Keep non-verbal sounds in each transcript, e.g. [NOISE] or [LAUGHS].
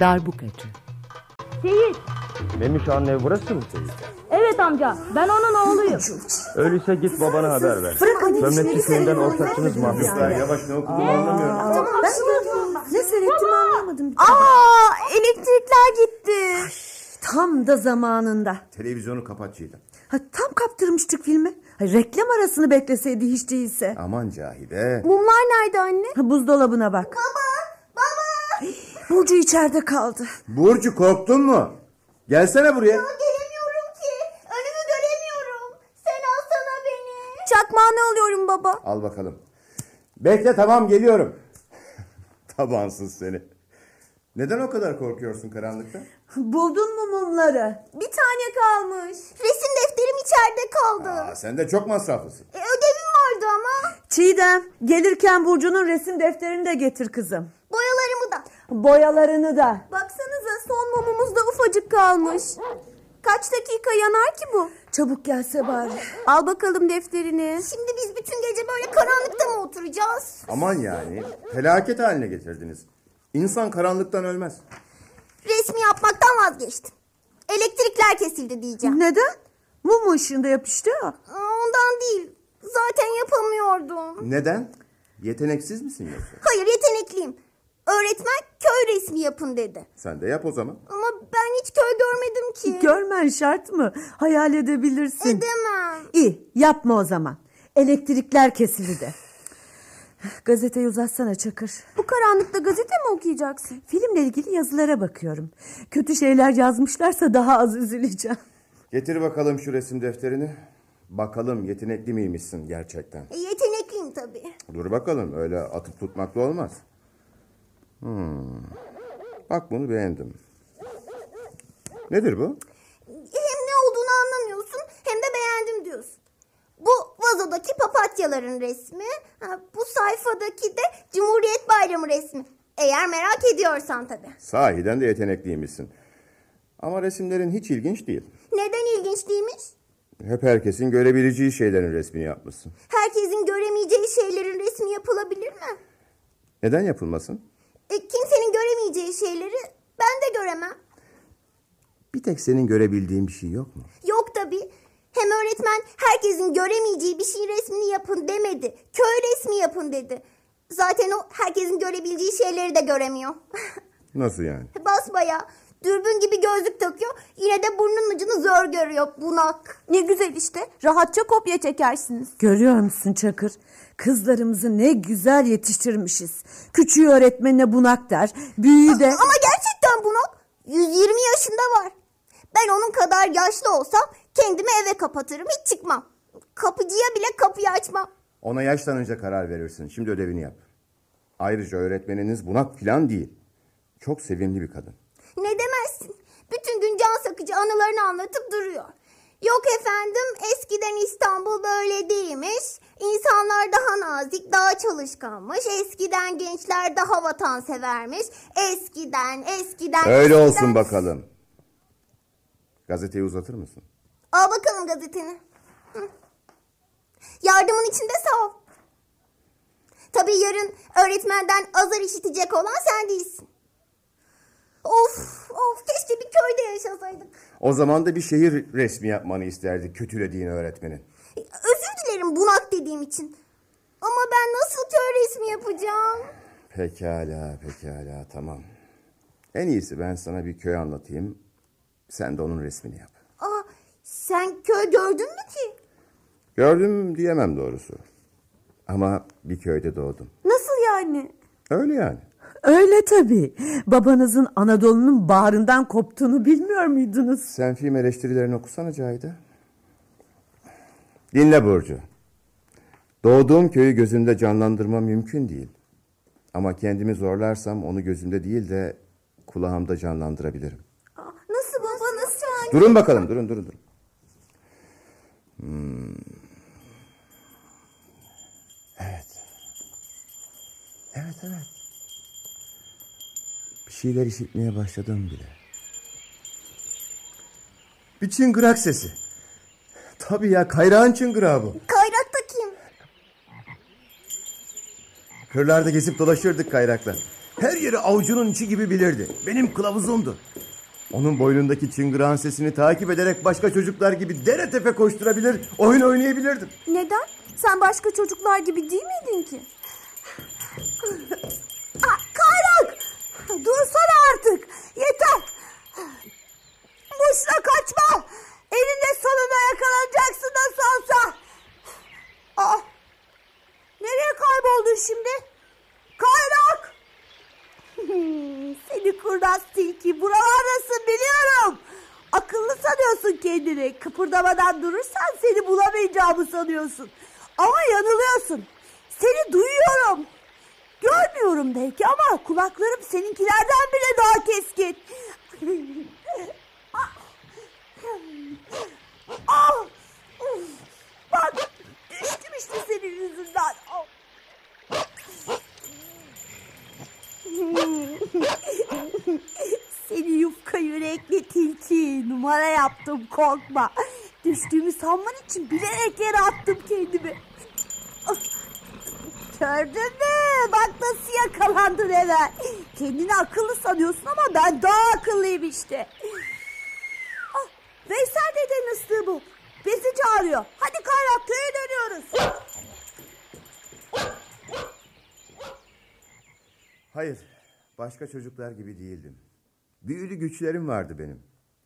Darbukacı Seyit. Memiş anne burası mı Seyit? Evet amca. Ben onun oğluyum. Öyleyse git babana haber ver. Bırak Gömlekçi köyünden ortaksınız mahkumlar. Yavaş ne okuduğunu anlamıyorum. Ben ne seyrettim anlamadım. Aa, elektrikler gitti. Tam da zamanında. Televizyonu kapat Çiğdem. Ha, tam kaptırmıştık filmi. Ha, reklam arasını bekleseydi hiç değilse. Aman Cahide. Mumlar nerede anne? Ha, buzdolabına bak. Baba. Burcu içeride kaldı. Burcu korktun mu? Gelsene buraya. Gelemiyorum ki. Önümü göremiyorum. Sen alsana beni. Çakmağını alıyorum baba. Al bakalım. Bekle tamam geliyorum. [LAUGHS] Tabansız seni. Neden o kadar korkuyorsun karanlıkta? Buldun mu mumları? Bir tane kalmış. Resim defterim içeride kaldı. Aa, sen de çok masraflısın. E, ödevim vardı ama. Çiğdem gelirken Burcu'nun resim defterini de getir kızım. Boyalarını da. Baksanıza son mumumuz da ufacık kalmış. Kaç dakika yanar ki bu? Çabuk gelse bari. Al bakalım defterini. Şimdi biz bütün gece böyle karanlıkta mı oturacağız? Aman yani felaket haline getirdiniz. İnsan karanlıktan ölmez. Resmi yapmaktan vazgeçtim. Elektrikler kesildi diyeceğim. Neden? Mum ışığında yapıştı ya. Ondan değil. Zaten yapamıyordum. Neden? Yeteneksiz misin yoksa? Hayır yetenekliyim. Öğretmen köy resmi yapın dedi. Sen de yap o zaman. Ama ben hiç köy görmedim ki. Görmen şart mı? Hayal edebilirsin. Edemem. İyi yapma o zaman. Elektrikler kesildi de. Gazeteyi uzatsana Çakır. Bu karanlıkta gazete mi okuyacaksın? Filmle ilgili yazılara bakıyorum. Kötü şeyler yazmışlarsa daha az üzüleceğim. Getir bakalım şu resim defterini. Bakalım yetenekli miymişsin gerçekten. E, yetenekliyim tabii. Dur bakalım öyle atıp tutmakla olmaz. Hmm. Bak bunu beğendim. Nedir bu? Hem ne olduğunu anlamıyorsun hem de beğendim diyorsun. Bu vazodaki papatyaların resmi. Ha, bu sayfadaki de Cumhuriyet Bayramı resmi. Eğer merak ediyorsan tabii. Sahiden de yetenekliymişsin. Ama resimlerin hiç ilginç değil. Neden ilginç değilmiş? Hep herkesin görebileceği şeylerin resmini yapmışsın. Herkesin göremeyeceği şeylerin resmi yapılabilir mi? Neden yapılmasın? E, kimsenin göremeyeceği şeyleri ben de göremem. Bir tek senin görebildiğin bir şey yok mu? Yok tabii. Hem öğretmen herkesin göremeyeceği bir şeyin resmini yapın demedi. Köy resmi yapın dedi. Zaten o herkesin görebileceği şeyleri de göremiyor. [LAUGHS] Nasıl yani? Basbaya. Dürbün gibi gözlük takıyor. Yine de burnunun ucunu zor görüyor bunak. Ne güzel işte. Rahatça kopya çekersiniz. Görüyor musun Çakır? Kızlarımızı ne güzel yetiştirmişiz. Küçüğü öğretmenine bunak der. Büyüğü de... Ama gerçekten bunak. 120 yaşında var. Ben onun kadar yaşlı olsam kendimi eve kapatırım hiç çıkmam. Kapıcıya bile kapıyı açmam. Ona yaşlanınca karar verirsin. Şimdi ödevini yap. Ayrıca öğretmeniniz bunak filan değil. Çok sevimli bir kadın. Ne demezsin. Bütün gün can sıkıcı anılarını anlatıp duruyor. Yok efendim eskiden İstanbul böyle değilmiş. İnsanlar daha nazik, daha çalışkanmış. Eskiden gençler daha vatansevermiş. Eskiden, eskiden... Öyle eskiden... olsun bakalım. Gazeteyi uzatır mısın? Al bakalım gazeteni. Hı. Yardımın için de sağ ol. Tabii yarın öğretmenden azar işitecek olan sen değilsin. Of, of keşke bir köyde yaşasaydık. O zaman da bir şehir resmi yapmanı isterdi kötülediğin öğretmenin. Özür dilerim bunak dediğim için. Ama ben nasıl köy resmi yapacağım? Pekala, pekala, tamam. En iyisi ben sana bir köy anlatayım. Sen de onun resmini yap. Aa, sen köy gördün mü ki? Gördüm diyemem doğrusu. Ama bir köyde doğdum. Nasıl yani? Öyle yani. Öyle tabii. Babanızın Anadolu'nun bağrından koptuğunu bilmiyor muydunuz? Sen film eleştirilerini okusana Cahide. Dinle Burcu. Doğduğum köyü gözümde canlandırma mümkün değil. Ama kendimi zorlarsam onu gözümde değil de kulağımda canlandırabilirim. Nasıl baba nasıl? Durun bakalım, durun, durun, durun. Hmm. Evet. Evet, evet. Şeyler işitmeye başladım bile. Bir çıngırak sesi. Tabii ya, kayrağın çıngırağı bu. Kayrak da kim? Kırlarda gezip dolaşırdık kayrakla. Her yeri avucunun içi gibi bilirdi. Benim kılavuzumdu. Onun boynundaki çıngırağın sesini takip ederek başka çocuklar gibi dere tepe koşturabilir, oyun oynayabilirdim. Neden? Sen başka çocuklar gibi değil miydin ki? Kayrak! Dursana artık. Yeter. Boşuna kaçma. Elinde sonunda yakalanacaksın nasıl olsa. Aa, nereye kayboldun şimdi? Kayrak! [LAUGHS] Seni kurnaz tilki buralardasın biliyorum. Akıllı sanıyorsun kendini. Kıpırdamadan durursan seni bulamayacağımı sanıyorsun. Ama yanılıyorsun. Seni duyuyorum. Görmüyorum belki ama kulaklarım seninkilerden bile daha keskin. Ah! Bak düştüm işte senin yüzünden. Ah! Seni yufka yürekli tilki numara yaptım korkma. Düştüğümü sanman için bilerek yere attım kendimi. Gördün mü? Bak nasıl yakalandın hemen. Kendini akıllı sanıyorsun ama ben daha akıllıyım işte. Ah, Veysel dedenin ıslığı bu. Bizi çağırıyor. Hadi Kayrak köye dönüyoruz. Hayır, başka çocuklar gibi değildim. Büyülü güçlerim vardı benim.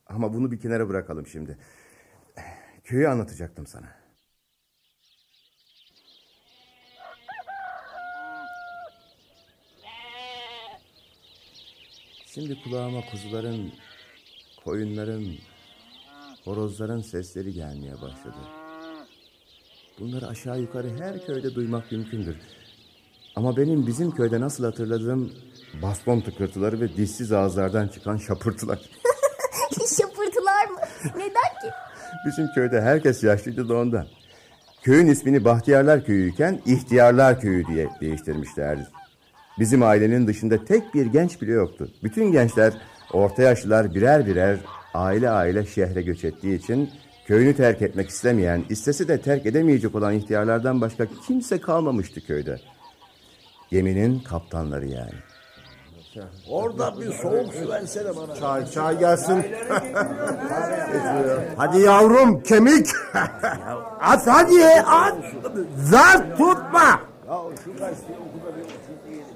Ama bunu bir kenara bırakalım şimdi. Köyü anlatacaktım sana. Şimdi kulağıma kuzuların, koyunların, horozların sesleri gelmeye başladı. Bunları aşağı yukarı her köyde duymak mümkündür. Ama benim bizim köyde nasıl hatırladığım baston tıkırtıları ve dişsiz ağızlardan çıkan şapırtılar. [LAUGHS] Şapırtılar mı? Neden ki? Bizim köyde herkes yaşlıydı da ondan. Köyün ismini Bahtiyarlar Köyü'yken İhtiyarlar Köyü diye değiştirmişlerdi. Bizim ailenin dışında tek bir genç bile yoktu. Bütün gençler, orta yaşlılar birer birer aile aile şehre göç ettiği için köyünü terk etmek istemeyen, istese de terk edemeyecek olan ihtiyarlardan başka kimse kalmamıştı köyde. Geminin kaptanları yani. Orada bir soğuk su versene bana. Çay, çay gelsin. [LAUGHS] hadi yavrum kemik. [LAUGHS] at hadi at. Zar tutma.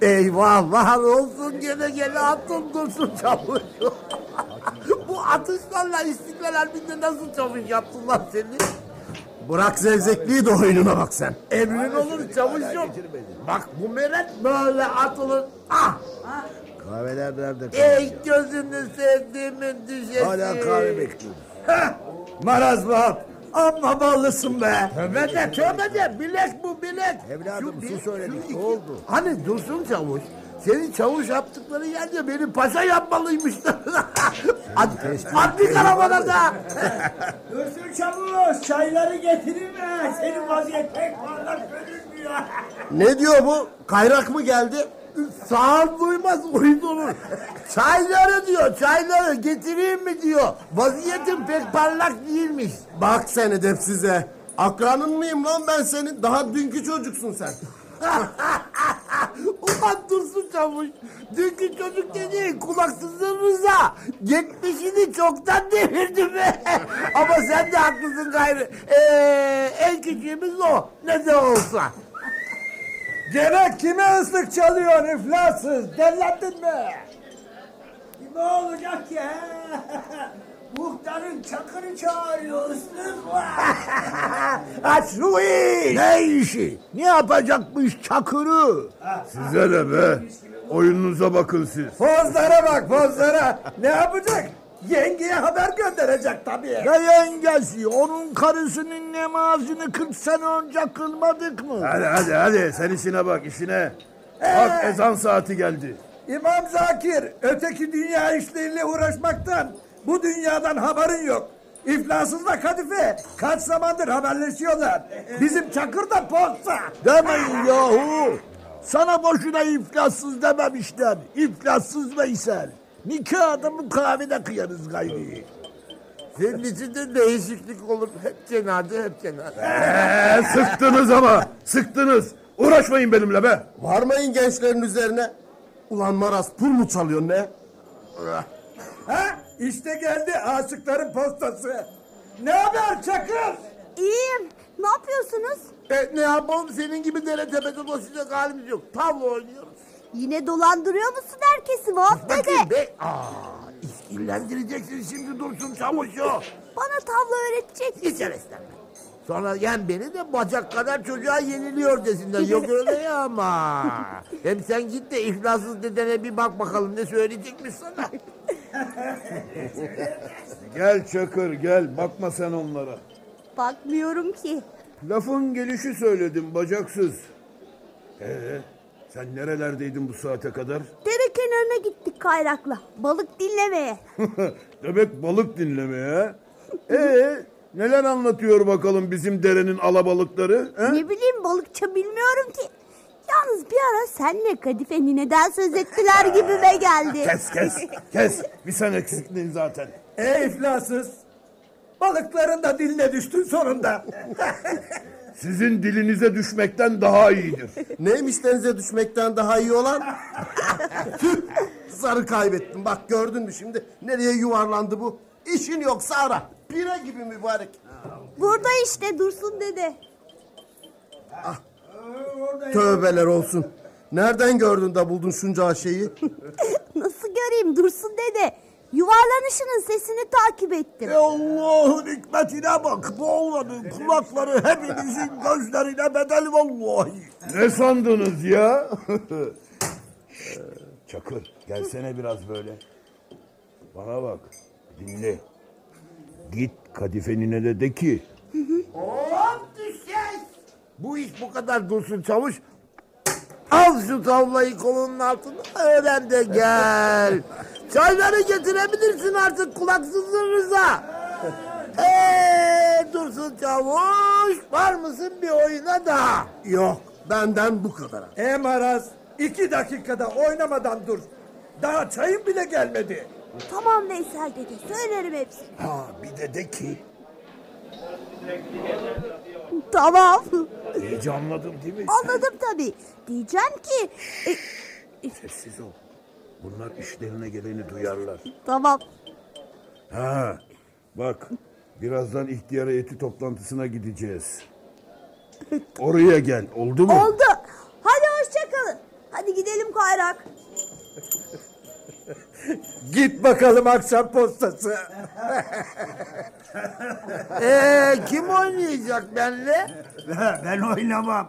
Eyvahlar olsun gene gene attım dursun çavuş. [LAUGHS] Bu atışlarla İstiklal Harbi'nde nasıl çavuş yaptılar seni? Bırak zevzekliği de oyununa bak sen. Emrin olur çavuşum. Bak bu meret böyle atılır. Ah! Kahveler nerede? Ey gözünü sevdiğimin düşesi. Hala kahve bekliyorum. Maraz bak. Amma ballısın be. Tövbe de, tövbe de. Bilek bu bilek. Evladım, bir- su söyledik, şu ne oldu? Hani Dursun Çavuş. Senin çavuş yaptıkları yerde benim paşa yapmalıymışlar. [LAUGHS] Hadi, hadi karavana da. [LAUGHS] Dursun çavuş çayları getirme. Senin vaziyet pek parlak görünmüyor. Ne diyor bu? Kayrak mı geldi? Sağır duymaz uyuz olur. Çayları diyor çayları getireyim mi diyor. Vaziyetim pek parlak değilmiş. Bak sen edepsize. Akranın mıyım lan ben senin? Daha dünkü çocuksun sen. [LAUGHS] Ulan dursun çavuş. Dünkü çocuk dediğin kulaksızın Rıza. Geçmişini çoktan devirdi be. [LAUGHS] Ama sen de haklısın gayrı. Ee, en küçüğümüz o. Ne de olsa. Gene kime ıslık çalıyorsun iflassız? Dellendin mi? Ne olacak ki? he? [LAUGHS] Muhtarın çakırı çağırıyor ıslık var. [LAUGHS] İş. Ne işi? Ne yapacakmış Çakır'ı? Size ne be? Oyununuza bakın siz. Pozlara bak pozlara. Ne yapacak? Yengeye haber gönderecek tabii. Ne yengesi? Onun karısının namazını 40 sene önce kılmadık mı? Hadi hadi hadi sen işine bak işine. Bak ezan saati geldi. İmam Zakir, öteki dünya işleriyle uğraşmaktan bu dünyadan haberin yok. İflasızla Kadife kaç zamandır haberleşiyorlar. Bizim Çakır da posta. Demeyin yahu. Sana boşuna iflassız dememişler. İflassız Veysel. Nikah adamı kahvede kıyarız gayri. Senin içinde değişiklik olur. Hep cenaze hep cenaze. Ee, sıktınız ama sıktınız. Uğraşmayın benimle be. Varmayın gençlerin üzerine. Ulan Maras pul mu çalıyorsun ne? Ha? İşte geldi aşıkların postası. Ne haber Çakır? İyiyim. Ne yapıyorsunuz? E, ne yapalım senin gibi dere tepede dolaşacak halimiz yok. Tavla oynuyoruz. Yine dolandırıyor musun herkesi Vahap dede? Bakayım be. Aa, işkillendireceksin şimdi dursun çavuşu. Bana tavla öğretecek Hiç heveslenme. Sonra yen beni de bacak kadar çocuğa yeniliyor desinler. Yok [LAUGHS] öyle ya ama. Hem sen git de iflassız dedene bir bak bakalım ne söyleyecekmiş sana. [LAUGHS] Gel Çakır gel bakma sen onlara. Bakmıyorum ki. Lafın gelişi söyledim bacaksız. Ee, sen nerelerdeydin bu saate kadar? Dere kenarına gittik kayrakla. Balık dinlemeye. [LAUGHS] Demek balık dinlemeye. Ee, neler anlatıyor bakalım bizim derenin alabalıkları? He? Ne bileyim balıkça bilmiyorum ki. Yalnız bir ara senle Kadife nineden söz ettiler gibime [LAUGHS] geldi. Kes kes kes. Bir sen eksiktin zaten. E iflassız. Balıkların da diline düştün sonunda. [LAUGHS] Sizin dilinize düşmekten daha iyidir. Neymiş denize düşmekten daha iyi olan? [LAUGHS] Tüh, Zarı kaybettim. Bak gördün mü şimdi nereye yuvarlandı bu? İşin yoksa ara. Pire gibi mübarek. Burada işte Dursun dede. Tövbeler olsun. Nereden gördün de buldun şunca şeyi? [LAUGHS] Nasıl göreyim Dursun dede? Yuvarlanışının sesini takip ettim. E Allah'ın hikmetine bak. Bu oğlanın kulakları hepinizin gözlerine bedel vallahi. Ne sandınız ya? [LAUGHS] Çakır gelsene biraz böyle. Bana bak dinle. Git kadifenine de de ki Hop düşeceğiz. Bu iş bu kadar dursun çavuş. Al şu tavlayı kolunun altına öğren de gel. [LAUGHS] Çayları getirebilirsin artık kulaksızın Rıza. Eee dursun çavuş var mısın bir oyuna daha? Yok benden bu kadar. E Maraz iki dakikada oynamadan dur. Daha çayın bile gelmedi. Tamam Veysel dede söylerim hepsini. ha bir de de ki Tamam. iyice anladım değil mi? Anladım tabii. Diyeceğim ki... e, Sessiz ol. Bunlar işlerine geleni duyarlar. tamam. Ha, bak birazdan ihtiyar heyeti toplantısına gideceğiz. Oraya gel, oldu mu? Oldu. Hadi hoşçakalın. Hadi gidelim kayrak. Git bakalım akşam postası. Eee [LAUGHS] kim oynayacak benimle? ben oynamam.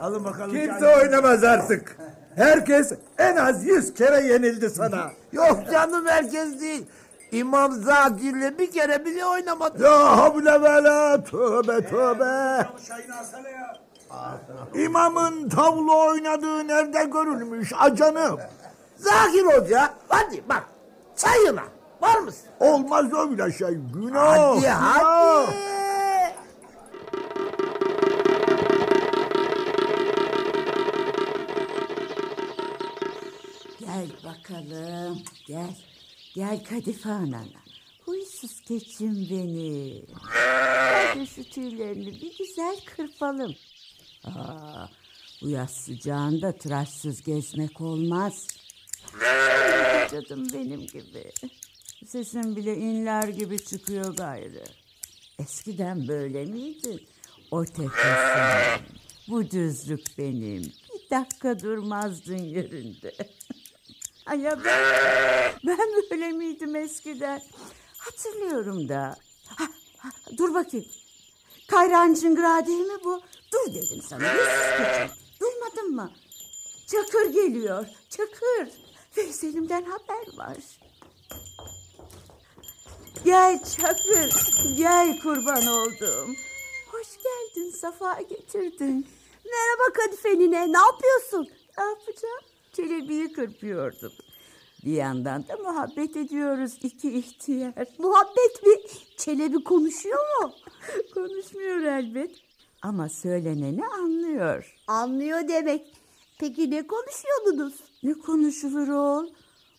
Alın bakalım. Kimse oynamaz artık. Herkes en az yüz kere yenildi sana. [LAUGHS] Yok canım herkes değil. İmam Zakir'le bir kere bile oynamadı. Ya havle ve la tövbe tövbe. İmamın tavla oynadığı nerede görülmüş acanım? Zakir Hoca hadi bak çayına var mısın? Olmaz öyle şey, günah. Hadi günah. hadi. Bakalım, gel. Gel Kadife anana. Huysuz keçim benim. Hadi şu tüylerini bir güzel kırpalım. Aa, bu yaz sıcağında tıraşsız gezmek olmaz. Cadım benim gibi. Sesin bile inler gibi çıkıyor gayrı. Eskiden böyle miydin? O tepesi, bu düzlük benim. Bir dakika durmazdın yerinde. Ya ben, ben böyle miydim eskiden? Hatırlıyorum da. Ha, ha, dur bakayım. Kayran çıngırağı değil mi bu? Dur dedim sana. Duymadın mı? Çakır geliyor. Çakır. Veysel'imden haber var. Gel Çakır. Gel kurban oldum. Hoş geldin. Safa getirdin. Merhaba Kadife nine. Ne yapıyorsun? Ne yapacağım? Çelebiyi kırpıyordum. Bir yandan da muhabbet ediyoruz iki ihtiyar. Muhabbet mi? Çelebi konuşuyor mu? [LAUGHS] Konuşmuyor elbet. Ama söyleneni anlıyor. Anlıyor demek. Peki ne konuşuyordunuz? Ne konuşulur oğul?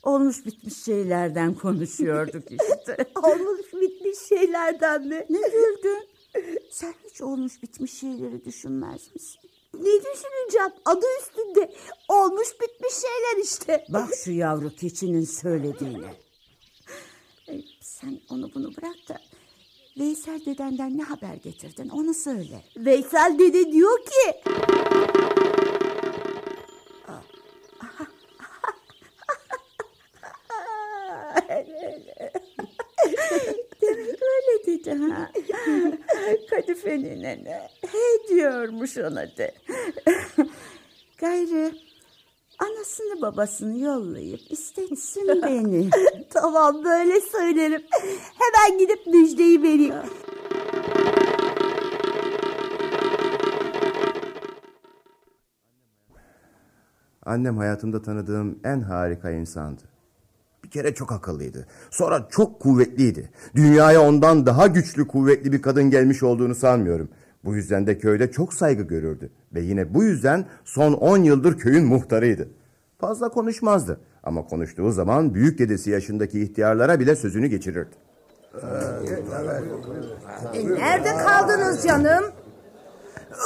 Olmuş bitmiş şeylerden konuşuyorduk işte. [LAUGHS] Olmuş bitmiş şeylerden mi? ne güldün? [LAUGHS] Sen hiç olmuş bitmiş şeyleri düşünmez misin? Ne düşüneceğim? Adı üstünde. Olmuş bitmiş şeyler işte. Bak şu yavru keçinin söylediğine. Sen onu bunu bırak da Veysel dedenden ne haber getirdin onu söyle. Veysel dede diyor ki Demek öyle dedi ha. Kadife ninene. Diyormuş ona de. [LAUGHS] Gayrı anasını babasını yollayıp istetsin [LAUGHS] beni. tamam böyle söylerim. Hemen gidip müjdeyi vereyim. Annem hayatımda tanıdığım en harika insandı. Bir kere çok akıllıydı. Sonra çok kuvvetliydi. Dünyaya ondan daha güçlü kuvvetli bir kadın gelmiş olduğunu sanmıyorum. Bu yüzden de köyde çok saygı görürdü. Ve yine bu yüzden son 10 yıldır köyün muhtarıydı. Fazla konuşmazdı. Ama konuştuğu zaman büyük dedesi yaşındaki ihtiyarlara bile sözünü geçirirdi. Nerede kaldınız canım?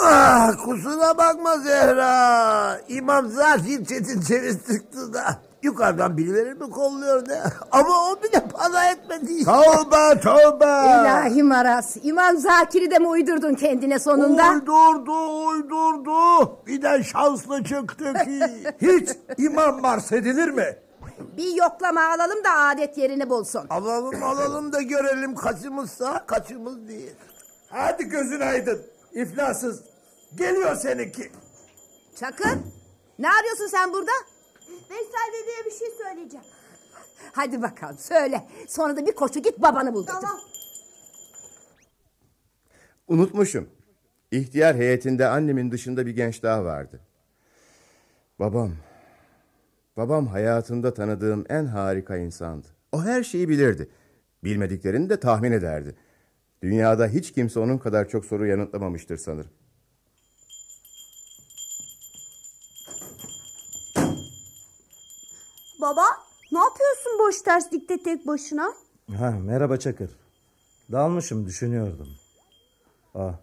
Ah kusura bakma Zehra. İmam Zahir Çetin çıktı da. Yukarıdan birileri mi kolluyor ne? [LAUGHS] Ama o bile para etmedi. Tövbe tövbe. İlahi Maras. İmam Zakir'i de mi uydurdun kendine sonunda? Uydurdu uydurdu. Bir de şanslı çıktı ki. [LAUGHS] Hiç imam mars edilir mi? Bir yoklama alalım da adet yerini bulsun. Alalım alalım da görelim kaçımızsa kaçımız değil. Hadi gözün aydın. İflassız. Geliyor seninki. Çakır, ne arıyorsun sen burada? Veysel dedeye bir şey söyleyeceğim. Hadi bakalım söyle. Sonra da bir koşu git babanı bul. dedim. Tamam. Unutmuşum. İhtiyar heyetinde annemin dışında bir genç daha vardı. Babam. Babam hayatımda tanıdığım en harika insandı. O her şeyi bilirdi. Bilmediklerini de tahmin ederdi. Dünyada hiç kimse onun kadar çok soru yanıtlamamıştır sanırım. Baba ne yapıyorsun boş terslikte tek başına? Ha, merhaba Çakır. Dalmışım düşünüyordum. Ah,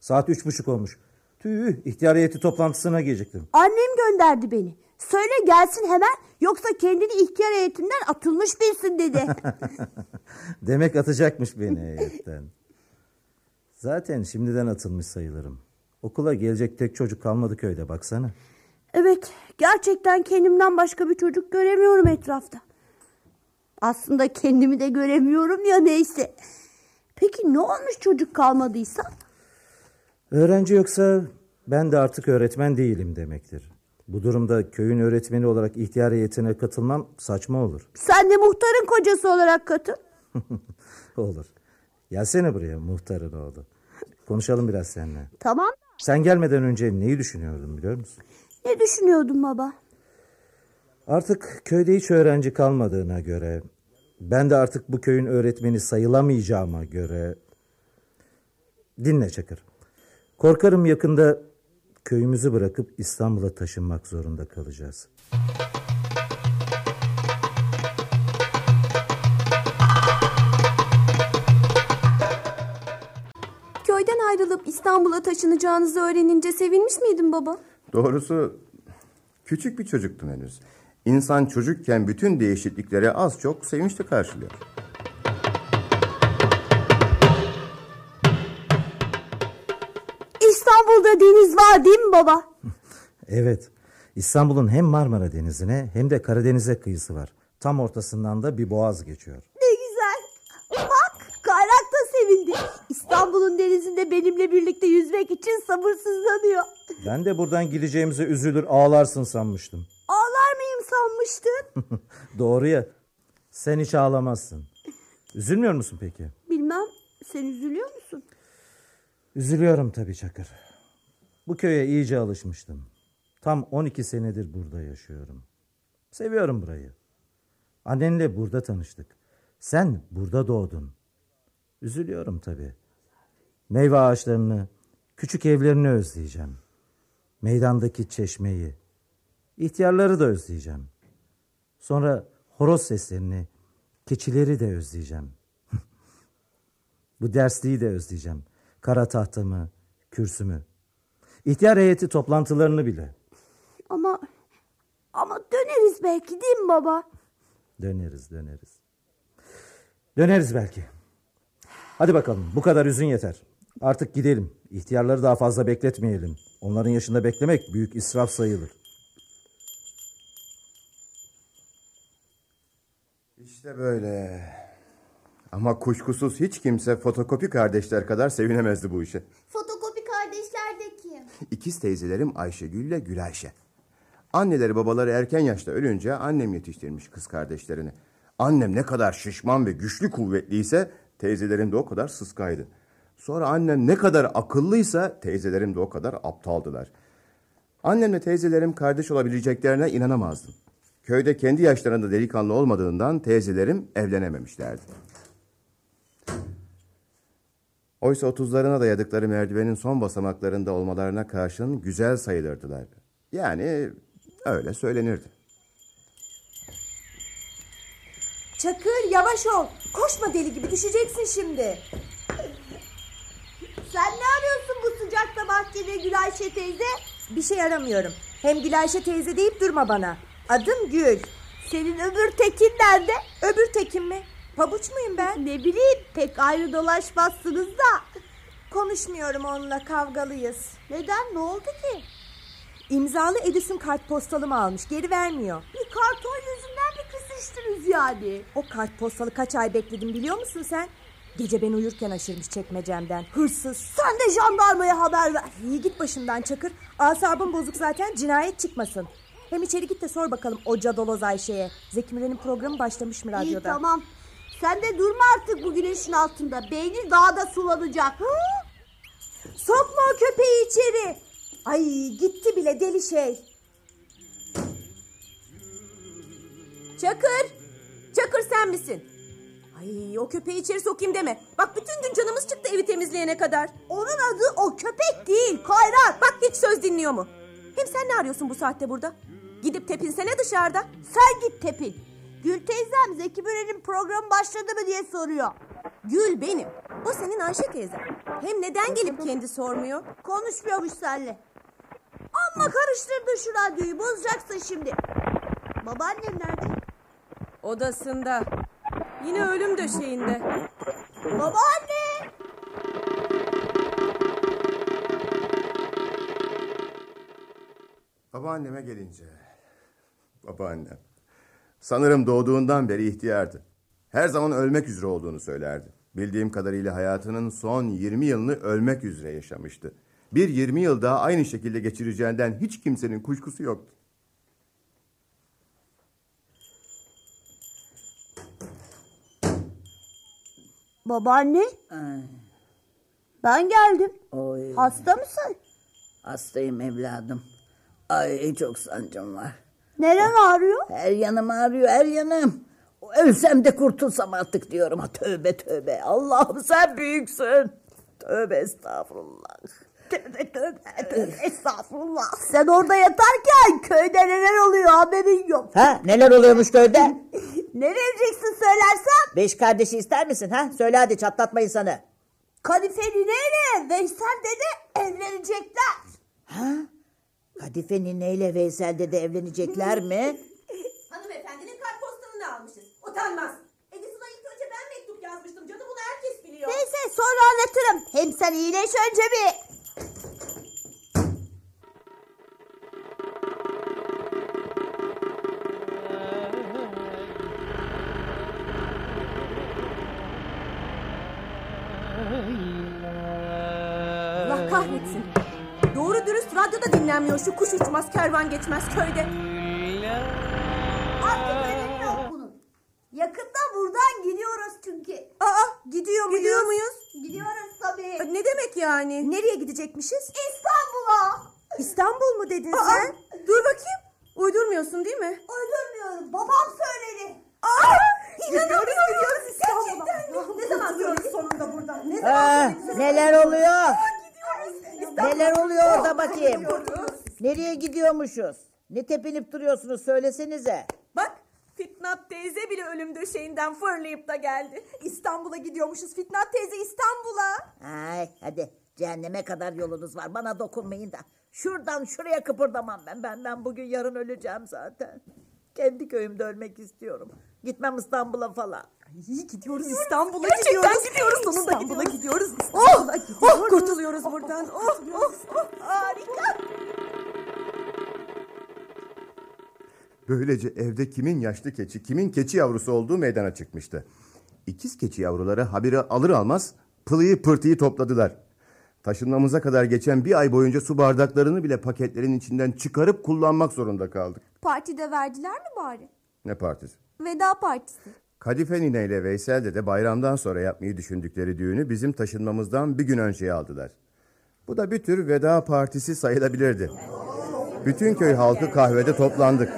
saat üç buçuk olmuş. Tüh, ihtiyar heyeti toplantısına gelecektim. Annem gönderdi beni. Söyle gelsin hemen yoksa kendini ihtiyar heyetinden atılmış bilsin dedi. [LAUGHS] Demek atacakmış beni heyetten. Zaten şimdiden atılmış sayılırım. Okula gelecek tek çocuk kalmadı köyde baksana. Evet gerçekten kendimden başka bir çocuk göremiyorum etrafta. Aslında kendimi de göremiyorum ya neyse. Peki ne olmuş çocuk kalmadıysa? Öğrenci yoksa ben de artık öğretmen değilim demektir. Bu durumda köyün öğretmeni olarak ihtiyar heyetine katılmam saçma olur. Sen de muhtarın kocası olarak katıl. [LAUGHS] olur. Gelsene buraya muhtarın oğlu. Konuşalım biraz seninle. Tamam. Sen gelmeden önce neyi düşünüyordun biliyor musun? Ne düşünüyordun baba? Artık köyde hiç öğrenci kalmadığına göre, ben de artık bu köyün öğretmeni sayılamayacağıma göre... Dinle Çakır. Korkarım yakında köyümüzü bırakıp İstanbul'a taşınmak zorunda kalacağız. Köyden ayrılıp İstanbul'a taşınacağınızı öğrenince sevinmiş miydin baba? Doğrusu küçük bir çocuktum henüz. İnsan çocukken bütün değişiklikleri az çok sevinçle karşılıyor. İstanbul'da deniz var değil mi baba? [LAUGHS] Evet, İstanbul'un hem Marmara Denizi'ne hem de Karadeniz'e kıyısı var. Tam ortasından da bir boğaz geçiyor. Ne güzel. Bak kayrak da sevindi. İstanbul'un denizinde benimle birlikte yüzmek için sabırsızlanıyor. Ben de buradan gideceğimize üzülür ağlarsın sanmıştım. Ağlar mıyım sanmıştın? [LAUGHS] Doğru ya, sen hiç ağlamazsın. Üzülmüyor musun peki? Bilmem sen üzülüyor musun? Üzülüyorum tabii Çakır. Bu köye iyice alışmıştım. Tam 12 senedir burada yaşıyorum. Seviyorum burayı. Annenle burada tanıştık. Sen burada doğdun. Üzülüyorum tabii. Meyve ağaçlarını, küçük evlerini özleyeceğim. Meydandaki çeşmeyi, ihtiyarları da özleyeceğim. Sonra horoz seslerini, keçileri de özleyeceğim. [LAUGHS] Bu dersliği de özleyeceğim. Kara tahtamı, kürsümü. İhtiyar heyeti toplantılarını bile. Ama ama döneriz belki değil mi baba? Döneriz döneriz. Döneriz belki. Hadi bakalım bu kadar üzün yeter. Artık gidelim. İhtiyarları daha fazla bekletmeyelim. Onların yaşında beklemek büyük israf sayılır. İşte böyle. Ama kuşkusuz hiç kimse fotokopi kardeşler kadar sevinemezdi bu işe. Fotokopi kardeşler de kim? İkiz teyzelerim Ayşegül ile Gülayşe. Anneleri babaları erken yaşta ölünce annem yetiştirmiş kız kardeşlerini. Annem ne kadar şişman ve güçlü kuvvetliyse teyzelerim de o kadar sıskaydı. Sonra annem ne kadar akıllıysa teyzelerim de o kadar aptaldılar. Annemle teyzelerim kardeş olabileceklerine inanamazdım. Köyde kendi yaşlarında delikanlı olmadığından teyzelerim evlenememişlerdi. Oysa otuzlarına dayadıkları merdivenin son basamaklarında olmalarına karşın güzel sayılırdılar. Yani öyle söylenirdi. Çakır yavaş ol. Koşma deli gibi düşeceksin şimdi. Sen ne arıyorsun bu sıcakta bahçede Gülayşe teyze? Bir şey aramıyorum. Hem Gülayşe teyze deyip durma bana. Adım Gül. Senin öbür tekin nerede? Öbür tekim mi? Pabuç muyum ben? Ne bileyim pek ayrı dolaşmazsınız da. Konuşmuyorum onunla kavgalıyız. Neden ne oldu ki? İmzalı Edison kartpostalımı almış geri vermiyor. Bir karton yüzünden mi küsüştünüz yani? O kartpostalı kaç ay bekledim biliyor musun sen? Gece ben uyurken aşırmış çekmecemden. Hırsız. Sen de jandarmaya haber ver. İyi git başımdan Çakır. Asabım bozuk zaten cinayet çıkmasın. Hem içeri git de sor bakalım o cadaloz Ayşe'ye. Zeki Müren'in programı başlamış mı İyi radyoda? tamam. Sen de durma artık bu güneşin altında. Beynin daha da sulanacak. Sokma o köpeği içeri. Ay gitti bile deli şey. Çakır. Çakır sen misin? Ay o köpeği içeri sokayım deme. Bak bütün gün canımız çıktı evi temizleyene kadar. Onun adı o köpek değil. Kayrar. Bak hiç söz dinliyor mu? Hem sen ne arıyorsun bu saatte burada? Gidip tepinsene dışarıda. Sen git tepin. Gül teyzem Zeki Müren'in programı başladı mı diye soruyor. Gül benim. O senin Ayşe teyzen. Hem neden gelip kendi sormuyor? Konuşmuyormuş seninle. Amma karıştırdın şu radyoyu bozacaksın şimdi. Babaannem nerede? Odasında. Yine ölüm döşeğinde. Babaanne! Babaanneme gelince... Babaannem. Sanırım doğduğundan beri ihtiyardı. Her zaman ölmek üzere olduğunu söylerdi. Bildiğim kadarıyla hayatının son 20 yılını ölmek üzere yaşamıştı. Bir 20 yıl daha aynı şekilde geçireceğinden hiç kimsenin kuşkusu yoktu. Babaanne? Ben geldim. Oy, Hasta mısın? hastayım evladım. Ay çok sancım var. Neren ağrıyor? Her yanım ağrıyor, her yanım. Ölsem de kurtulsam artık diyorum. Ha, tövbe tövbe. Allah'ım sen büyüksün. Tövbe estağfurullah. Estağfurullah. Sen orada yatarken köyde neler oluyor haberin yok. Ha neler oluyormuş köyde? Ne vereceksin söylersem? Beş kardeşi ister misin ha? Söyle hadi çatlatma insanı. Kadife nineyle Veysel dede evlenecekler. Ha? Kadife nineyle Veysel dede evlenecekler mi? [LAUGHS] Hanımefendinin kartpostalını almışız. Utanmaz. Edison'a ilk önce ben mektup yazmıştım. Canım bunu herkes biliyor. Neyse sonra anlatırım. Hem sen iyileş önce bir. Dinlenmiyor şu kuş uçmaz kervan geçmez köyde. Artık önemi yok bunun. Yakında buradan gidiyoruz çünkü. Aa gidiyor muyuz? Gidiyor muyuz? Gidiyoruz tabii. Ne demek yani? Nereye gidecekmişiz? İstanbul'a. İstanbul mu dedin sen? Dur bakayım. Uydurmuyorsun değil mi? Uydurmuyorum. Babam söyledi. Aa! İnanamıyorum. Gidiyoruz İstanbul'a. Ne zaman söyledi sonunda burada? Ne zaman Ha, neler oluyor? Neler oluyor orada bakayım? Nereye gidiyormuşuz? Ne tepinip duruyorsunuz söylesenize. Bak Fitnat teyze bile ölüm döşeğinden fırlayıp da geldi. İstanbul'a gidiyormuşuz Fitnat teyze İstanbul'a. Ay hadi Cehenneme kadar yolunuz var. Bana dokunmayın da. Şuradan şuraya kıpırdamam ben. Ben ben bugün yarın öleceğim zaten. Kendi köyümde ölmek istiyorum. Gitmem İstanbul'a falan. İyi gidiyoruz İstanbul'a Gerçekten gidiyoruz. gidiyoruz, sonunda İstanbul'a gidiyoruz. gidiyoruz. İstanbul'a gidiyoruz. kurtuluyoruz buradan. Oh, oh, oh. Harika. Böylece evde kimin yaşlı keçi, kimin keçi yavrusu olduğu meydana çıkmıştı. İkiz keçi yavruları haberi alır almaz pılıyı pırtıyı topladılar. Taşınmamıza kadar geçen bir ay boyunca su bardaklarını bile paketlerin içinden çıkarıp kullanmak zorunda kaldık. Partide verdiler mi bari? Ne partisi? Veda partisi. Kadife Nine ile Veysel de bayramdan sonra yapmayı düşündükleri düğünü bizim taşınmamızdan bir gün önceye aldılar. Bu da bir tür veda partisi sayılabilirdi. Bütün köy halkı kahvede toplandık.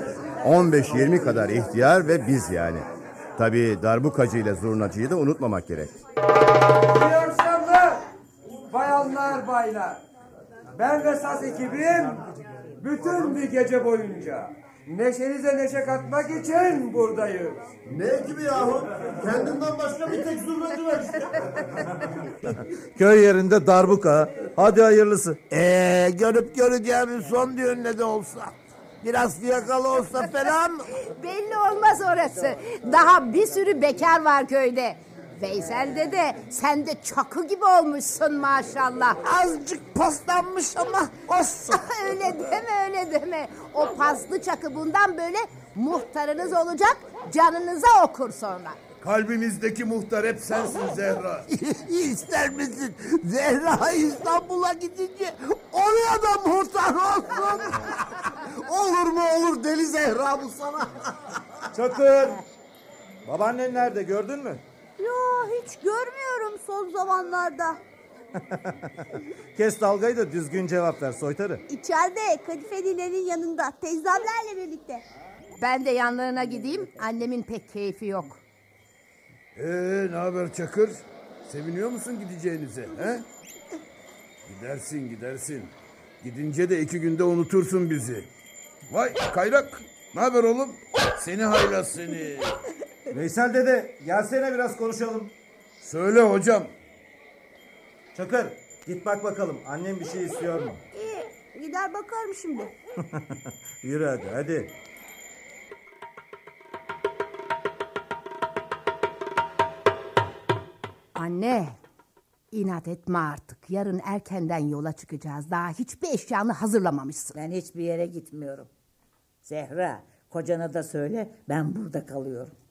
15-20 kadar ihtiyar ve biz yani. Tabii darbukacı ile zurnacıyı da unutmamak gerek. İyi akşamlar. Bayanlar, baylar. Ben ve saz ekibim bütün bir gece boyunca neşenize neşe katmak için buradayız. Ne ekibi yahu? Kendimden başka bir tek zurnacı var işte. [LAUGHS] Köy yerinde darbuka. Hadi hayırlısı. Ee, görüp göreceğimiz son düğün ne de olsa. Biraz fiyakalı olsa falan. Belli olmaz orası. Daha bir sürü bekar var köyde. Veysel dede sen de çakı gibi olmuşsun maşallah. Azıcık paslanmış ama olsun. [LAUGHS] öyle deme öyle deme. O paslı çakı bundan böyle muhtarınız olacak canınıza okur sonra. Kalbimizdeki muhtar hep sensin Zehra. [LAUGHS] İster misin? Zehra İstanbul'a gidince oraya da muhtar olsun. [LAUGHS] olur mu olur deli Zehra bu sana. Çakır. Babaannen nerede gördün mü? Hiç görmüyorum son zamanlarda. [LAUGHS] Kes dalgayı da düzgün cevap ver soytarı. İçeride Kadife ninenin yanında teyzemlerle birlikte. Ben de yanlarına gideyim. Annemin pek keyfi yok. Ee, ne haber Çakır? Seviniyor musun gideceğinize? He? Gidersin gidersin. Gidince de iki günde unutursun bizi. Vay kayrak. Ne haber oğlum? Seni haylaz seni. Veysel dede gelsene biraz konuşalım. Söyle hocam. Çakır git bak bakalım annem bir şey istiyor mu? İyi gider bakarım şimdi. [LAUGHS] Yürü hadi hadi. Anne, inat etme artık. Yarın erkenden yola çıkacağız. Daha hiçbir eşyanı hazırlamamışsın. Ben hiçbir yere gitmiyorum. Zehra kocana da söyle ben burada kalıyorum.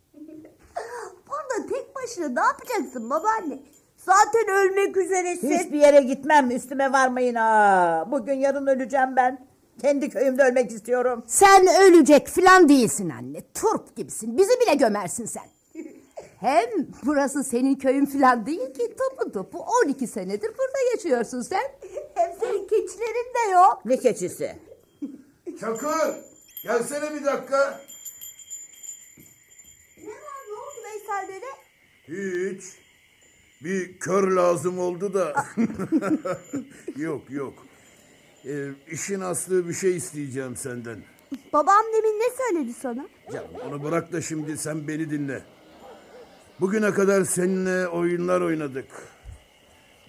Başına ne yapacaksın babaanne? Zaten ölmek üzeresin. Hiçbir yere gitmem üstüme varmayın ha. Bugün yarın öleceğim ben. Kendi köyümde ölmek istiyorum. Sen ölecek falan değilsin anne. Turp gibisin. Bizi bile gömersin sen. [LAUGHS] Hem burası senin köyün falan değil ki. Topu topu 12 senedir burada yaşıyorsun sen. Hem senin keçilerin de yok. Ne keçisi? Çakır gelsene bir dakika. Hiç. Bir kör lazım oldu da. [LAUGHS] yok yok. Ee, işin aslı bir şey isteyeceğim senden. Babaannemin ne söyledi sana? Canım onu bırak da şimdi sen beni dinle. Bugüne kadar seninle oyunlar oynadık.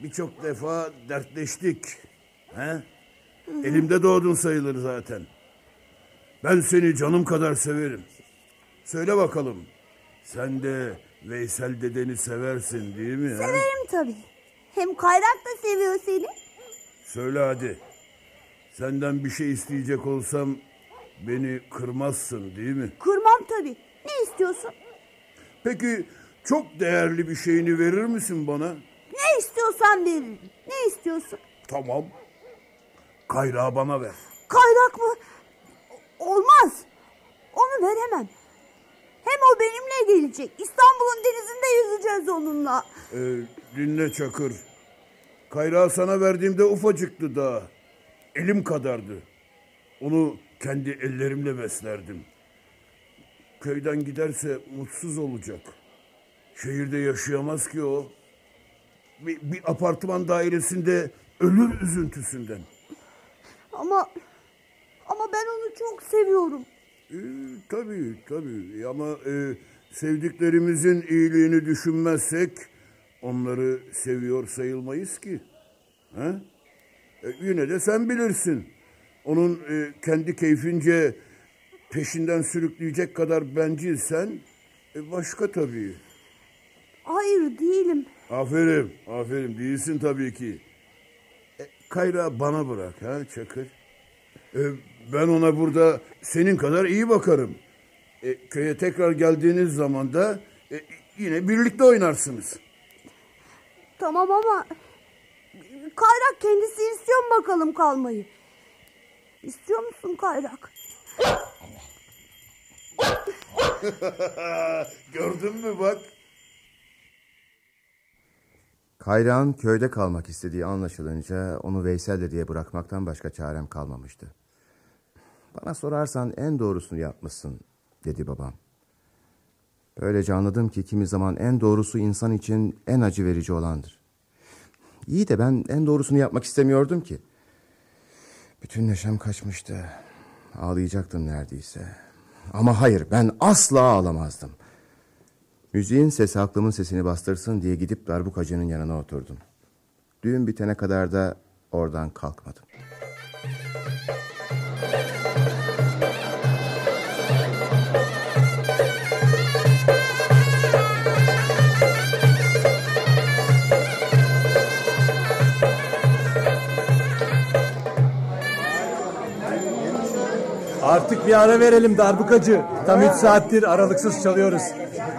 Birçok defa dertleştik. He? Elimde doğdun sayılır zaten. Ben seni canım kadar severim. Söyle bakalım. Sen de Veysel dedeni seversin değil mi? he? Severim tabii. Hem Kayrak da seviyor seni. Söyle hadi. Senden bir şey isteyecek olsam beni kırmazsın değil mi? Kırmam tabii. Ne istiyorsun? Peki çok değerli bir şeyini verir misin bana? Ne istiyorsan veririm. Ne istiyorsun? Tamam. Kayrağı bana ver. Kayrak mı? Olmaz. Onu veremem. Hem o benimle gelecek. İstanbul'un denizinde yüzeceğiz onunla. Ee, dinle Çakır. Kayrağı sana verdiğimde ufacıktı daha. Elim kadardı. Onu kendi ellerimle beslerdim. Köyden giderse mutsuz olacak. Şehirde yaşayamaz ki o. Bir, bir apartman dairesinde ölür üzüntüsünden. Ama ama ben onu çok seviyorum. Ee, tabii tabii ama e, sevdiklerimizin iyiliğini düşünmezsek onları seviyor sayılmayız ki. Ha? E, yine de sen bilirsin. Onun e, kendi keyfince peşinden sürükleyecek kadar bencilsen e, başka tabii. Hayır değilim. Aferin, aferin. Değilsin tabii ki. E, Kayra bana bırak ha Çakır. E, ben ona burada senin kadar iyi bakarım. E, köye tekrar geldiğiniz zaman da e, yine birlikte oynarsınız. Tamam ama Kayrak kendisi istiyor mu bakalım kalmayı? İstiyor musun Kayrak? [LAUGHS] Gördün mü bak? Kayrağın köyde kalmak istediği anlaşılınca onu Veysel'le diye bırakmaktan başka çarem kalmamıştı. Bana sorarsan en doğrusunu yapmışsın dedi babam. Böylece anladım ki kimi zaman en doğrusu insan için en acı verici olandır. İyi de ben en doğrusunu yapmak istemiyordum ki. Bütün neşem kaçmıştı. Ağlayacaktım neredeyse. Ama hayır ben asla ağlamazdım. Müziğin sesi aklımın sesini bastırsın diye gidip darbukacının yanına oturdum. Düğün bitene kadar da oradan kalkmadım. Artık bir ara verelim darbukacı. Tam üç saattir aralıksız çalıyoruz.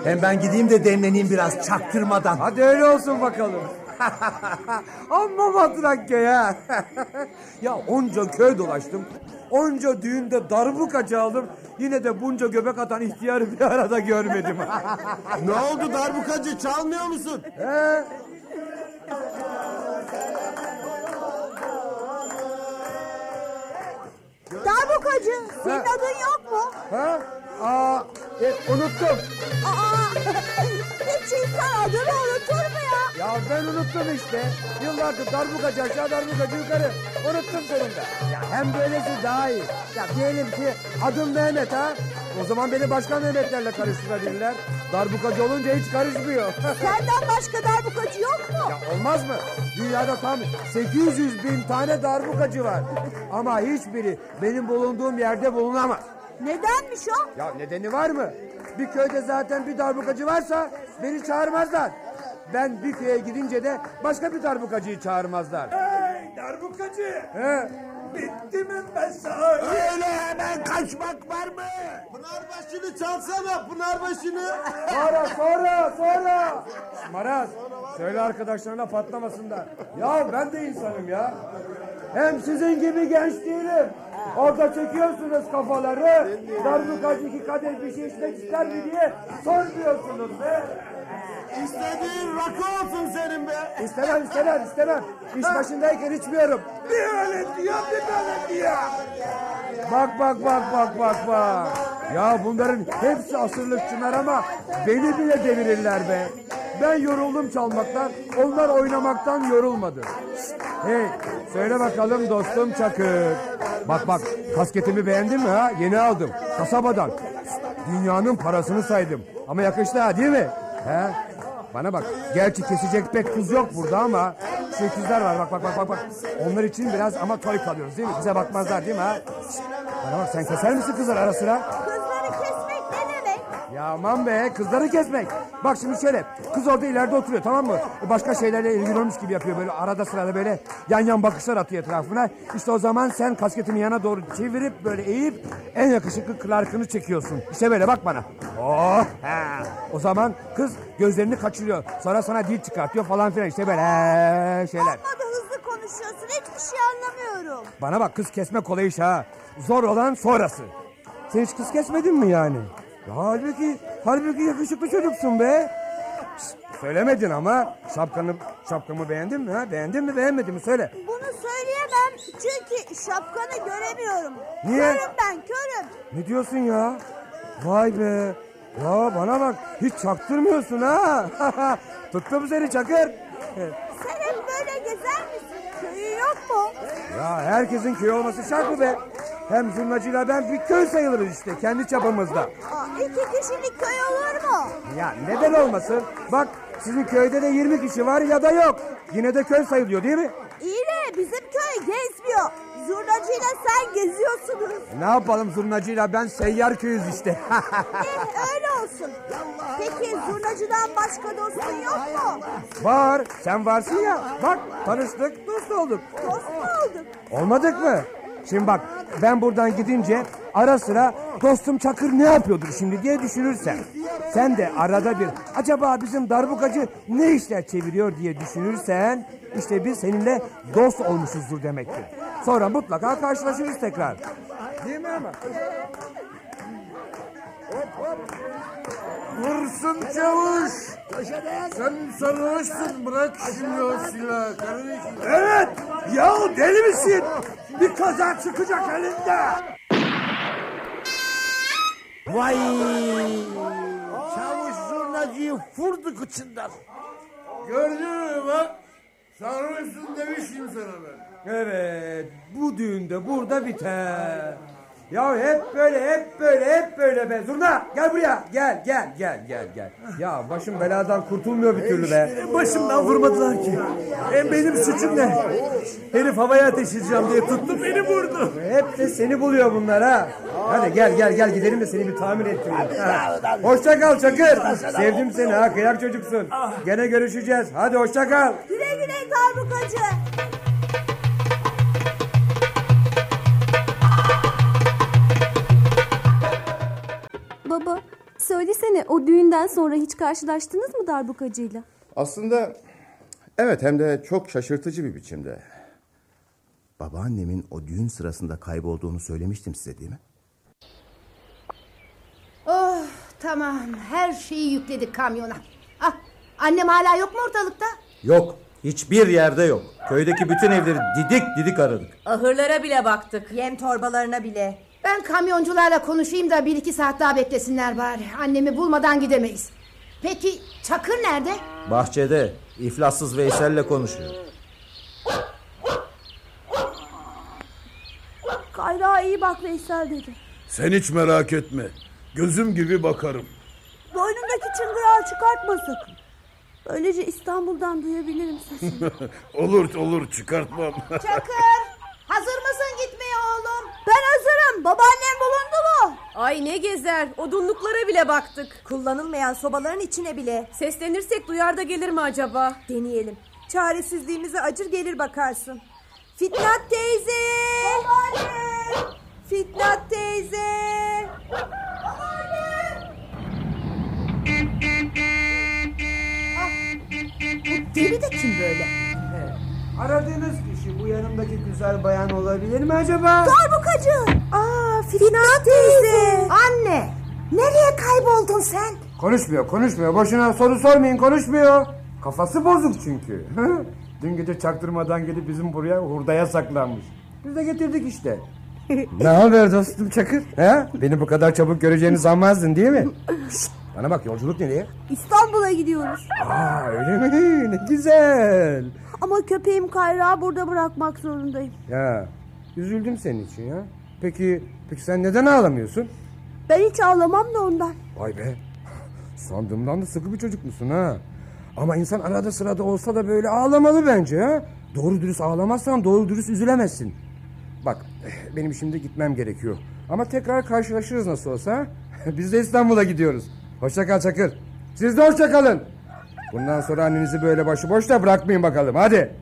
Hem ben gideyim de demleneyim biraz çaktırmadan. Hadi öyle olsun bakalım. [LAUGHS] Amma matrakke ya. [LAUGHS] ya onca köy dolaştım. Onca düğünde darbukacı aldım. Yine de bunca göbek atan ihtiyarı bir arada görmedim. [LAUGHS] Ne oldu darbukacı çalmıyor musun? He? Darbukacı senin adın yok mu? Ha? Aa, e, unuttum. Aa, [LAUGHS] hiç insan adını unutur mu ya? Ya ben unuttum işte. Yıllardır darbukacı aşağı darbukacı yukarı. Unuttum sonunda. Ya hem böylesi daha iyi. Ya diyelim ki adım Mehmet ha. O zaman beni başka Mehmetlerle karıştırabilirler. Darbukacı olunca hiç karışmıyor. [LAUGHS] Senden başka darbukacı yok mu? ya olmaz mı? Dünyada tam 800 bin tane darbukacı var. Ama hiçbiri benim bulunduğum yerde bulunamaz. Nedenmiş o? Ya nedeni var mı? Bir köyde zaten bir darbukacı varsa beni çağırmazlar. Ben bir köye gidince de başka bir darbukacıyı çağırmazlar. Hey darbukacı! He? Bitti mi mesai? Öyle hemen kaçmak var mı? Pınarbaşı'nı çalsana Pınarbaşı'nı. Sonra sonra sonra. Maraz söyle arkadaşlarına patlamasınlar. Ya ben de insanım ya. Hem sizin gibi genç değilim. Orada çekiyorsunuz kafaları. Darbukacı iki kadeh bir şey içmek ister mi diye sormuyorsunuz be. İstediğin rakı olsun senin be. İstemem istemem istemem. İş başındayken içmiyorum. Bir öyle diyor bir böyle diyor. Bak bak bak bak bak bak. Ya bunların hepsi asırlık çınar ama beni bile devirirler be. Ben yoruldum çalmaktan, onlar oynamaktan yorulmadı. Hey, söyle bakalım dostum Çakır. Bak bak, kasketimi beğendin mi ha? Yeni aldım, kasabadan. Dünyanın parasını saydım. Ama yakıştı ha değil mi? He? Bana bak, gerçi kesecek pek kız yok burada ama şu ikizler var bak bak bak bak. bak. Onlar için biraz ama toy kalıyoruz değil mi? Bize bakmazlar değil mi ha? Şişt, Bana bak sen keser misin kızlar ara sıra? Ya aman be kızları kesmek. Bak şimdi şöyle kız orada ileride oturuyor tamam mı? Başka şeylerle ilgileniyormuş gibi yapıyor böyle arada sırada böyle yan yan bakışlar atıyor etrafına. İşte o zaman sen kasketini yana doğru çevirip böyle eğip en yakışıklı Clark'ını çekiyorsun. İşte böyle bak bana. Oh, ha. O zaman kız gözlerini kaçırıyor. Sonra sana dil çıkartıyor falan filan işte böyle he, şeyler. Amma da hızlı konuşuyorsun hiçbir şey anlamıyorum. Bana bak kız kesme kolay iş ha. Zor olan sonrası. Sen hiç kız kesmedin mi yani? Ya halbuki, halbuki yakışıklı çocuksun be. Şşt, söylemedin ama şapkanı, şapkamı beğendin mi ha? Beğendin mi beğenmedin mi söyle. Bunu söyleyemem çünkü şapkanı göremiyorum. Niye? Körüm ben körüm. Ne diyorsun ya? Vay be. Ya bana bak hiç çaktırmıyorsun ha. [LAUGHS] Tuttum seni Çakır. Sen hep böyle gezer misin? Yok mu? Ya herkesin köy olması şart mı be? Hem zurnacıyla ben bir köy sayılırız işte kendi çapımızda. Aa, iki kişilik köy olur mu? Ya neden olmasın? Bak Sizin köyde de 20 kişi var ya da yok. Yine de köy sayılıyor değil mi? İyi de bizim köy gezmiyor. Zurnacıyla sen geziyorsunuz. Ne yapalım zurnacıyla ben seyyar köyüz işte. Eh, öyle olsun. Peki zurnacıdan başka dostun yok mu? Var sen varsın ya. Bak tanıştık dost olduk. Dost mu olduk? Olmadık mı? Şimdi bak ben buradan gidince ara sıra dostum Çakır ne yapıyordur şimdi diye düşünürsen. Sen de arada bir acaba bizim darbukacı ne işler çeviriyor diye düşünürsen işte biz seninle dost olmuşuzdur demektir. Sonra mutlaka karşılaşırız tekrar. Değil mi ama? Dursun çavuş. Sen sarhoşsun bırak şimdi o silahı. Evet. Ya deli misin? Bir kaza çıkacak elinde. Vay! Çavuş zurnacıyı vurdu kıçından. Gördün mü bak? Sarhoşsun demiştim sana ben. Evet bu düğünde burada biter. Ya hep böyle hep böyle hep böyle be. Zurna gel buraya gel gel gel gel gel. Ya başım beladan kurtulmuyor bir türlü be. Başımdan vurmadılar ki. Hem benim suçum ne? Herif havaya ateş edeceğim diye tuttu beni vurdu. Hep de seni buluyor bunlar ha. Hadi gel gel gel gidelim de seni bir tamir ettirelim. Ha. Hoşça kal Çakır. Sevdim seni ha kıyak çocuksun. Gene görüşeceğiz. Hadi hoşça kal. Güle güle darbukacı. Baba söylesene o düğünden sonra hiç karşılaştınız mı darbukacıyla? Aslında evet hem de çok şaşırtıcı bir biçimde. Babaannemin o düğün sırasında kaybolduğunu söylemiştim size değil mi? Oh tamam her şeyi yükledik kamyona. Ah annem hala yok mu ortalıkta? Yok. Hiçbir yerde yok. Köydeki bütün evleri didik didik aradık. Ahırlara bile baktık. Yem torbalarına bile. Ben kamyoncularla konuşayım da bir iki saat daha beklesinler bari. Annemi bulmadan gidemeyiz. Peki Çakır nerede? Bahçede iflassız Veysel'le konuşuyor. Kayrağa iyi bak Veysel dedi. Sen hiç merak etme. Gözüm gibi bakarım. Boynundaki çıngırağı çıkartma sakın. Böylece İstanbul'dan duyabilirim sesini. [LAUGHS] olur olur çıkartmam. Çakır hazır mısın gitmeye oğlum? ben hazırım. Babaannem bulundu mu? Ay ne gezer. Odunluklara bile baktık. Kullanılmayan sobaların içine bile. Seslenirsek duyar da gelir mi acaba? Deneyelim. Çaresizliğimize acır gelir bakarsın. Fitnat teyze. Babaanne. Fitnat teyze. Deli de kim böyle? Aradığınız kişi bu yanımdaki güzel bayan olabilir mi acaba? Darbukacı. Aa Fitnat teyze. Anne nereye kayboldun sen? Konuşmuyor konuşmuyor. Boşuna soru sormayın konuşmuyor. Kafası bozuk çünkü. [LAUGHS] Dün gece çaktırmadan gelip bizim buraya hurdaya saklanmış. Biz de getirdik işte. [LAUGHS] ne haber dostum Çakır? He? Beni bu kadar çabuk göreceğini sanmazdın değil mi? Bana bak yolculuk nereye? İstanbul'a gidiyoruz. Aa öyle mi? [LAUGHS] Ne güzel. Ama köpeğim Kayrağı burada bırakmak zorundayım. Ya üzüldüm senin için ya. Peki peki sen neden ağlamıyorsun? Ben hiç ağlamam da ondan. Vay be. [LAUGHS] Sandığımdan da sıkı bir çocuk musun ha? Ama insan arada sırada olsa da böyle ağlamalı bence ha. Doğru dürüst ağlamazsan doğru dürüst üzülemezsin. Bak benim şimdi gitmem gerekiyor. Ama tekrar karşılaşırız nasıl olsa. [LAUGHS] Biz de İstanbul'a gidiyoruz. Hoşça kal Çakır. Siz de hoşça kalın. Bundan sonra annenizi böyle başıboş da bırakmayın bakalım. Hadi.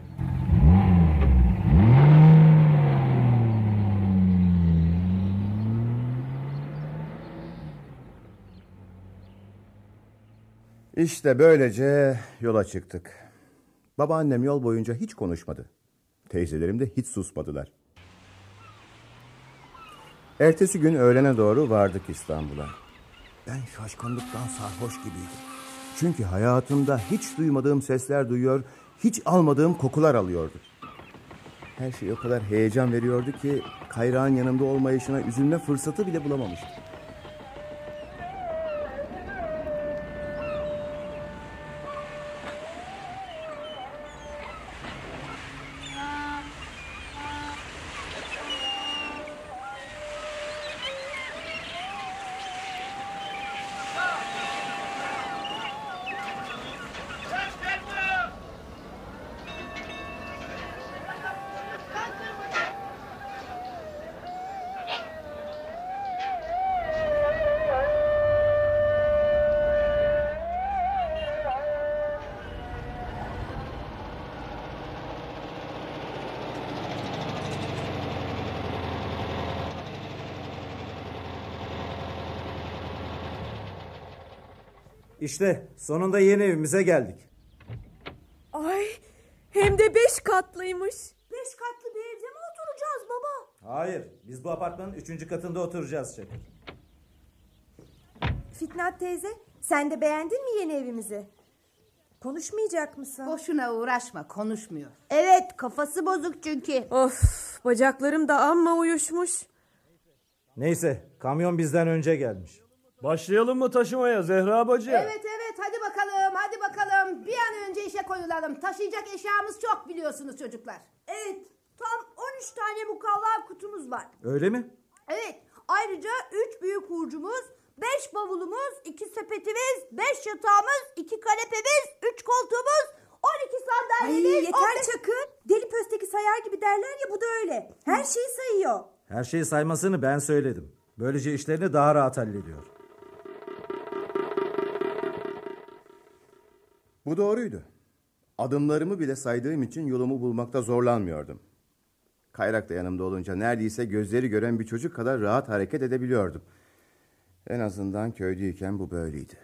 İşte böylece yola çıktık. Babaannem yol boyunca hiç konuşmadı. Teyzelerim de hiç susmadılar. Ertesi gün öğlene doğru vardık İstanbul'a. Ben şaşkınlıktan sarhoş gibiydim. Çünkü hayatımda hiç duymadığım sesler duyuyor, hiç almadığım kokular alıyordu. Her şey o kadar heyecan veriyordu ki kayrağın yanımda olmayışına üzülme fırsatı bile bulamamıştım. İşte sonunda yeni evimize geldik. Ay hem de beş katlıymış. Beş katlı bir evde mi oturacağız baba? Hayır, biz bu apartmanın üçüncü katında oturacağız Çakır. Fitnat teyze sen de beğendin mi yeni evimizi? Konuşmayacak mısın? Boşuna uğraşma konuşmuyor. Evet kafası bozuk çünkü. Of bacaklarım da amma uyuşmuş. Neyse, kamyon bizden önce gelmiş. Başlayalım mı taşımaya Zehra bacı? Evet evet hadi bakalım hadi bakalım. Bir an önce işe koyulalım. Taşıyacak eşyamız çok biliyorsunuz çocuklar. Evet tam 13 tane mukavva kutumuz var. Öyle mi? Evet ayrıca 3 büyük hurcumuz, 5 bavulumuz, 2 sepetimiz, 5 yatağımız, 2 kanepemiz, 3 koltuğumuz, 12 Ay sandalyemiz. yeter 15 Çakır. Deli pösteki sayar gibi derler ya bu da öyle. Her şeyi sayıyor. Her şeyi saymasını ben söyledim. Böylece işlerini daha rahat hallediyor. Bu doğruydu. Adımlarımı bile saydığım için yolumu bulmakta zorlanmıyordum. Kayrak da yanımda olunca neredeyse gözleri gören bir çocuk kadar rahat hareket edebiliyordum. En azından köydeyken bu böyleydi.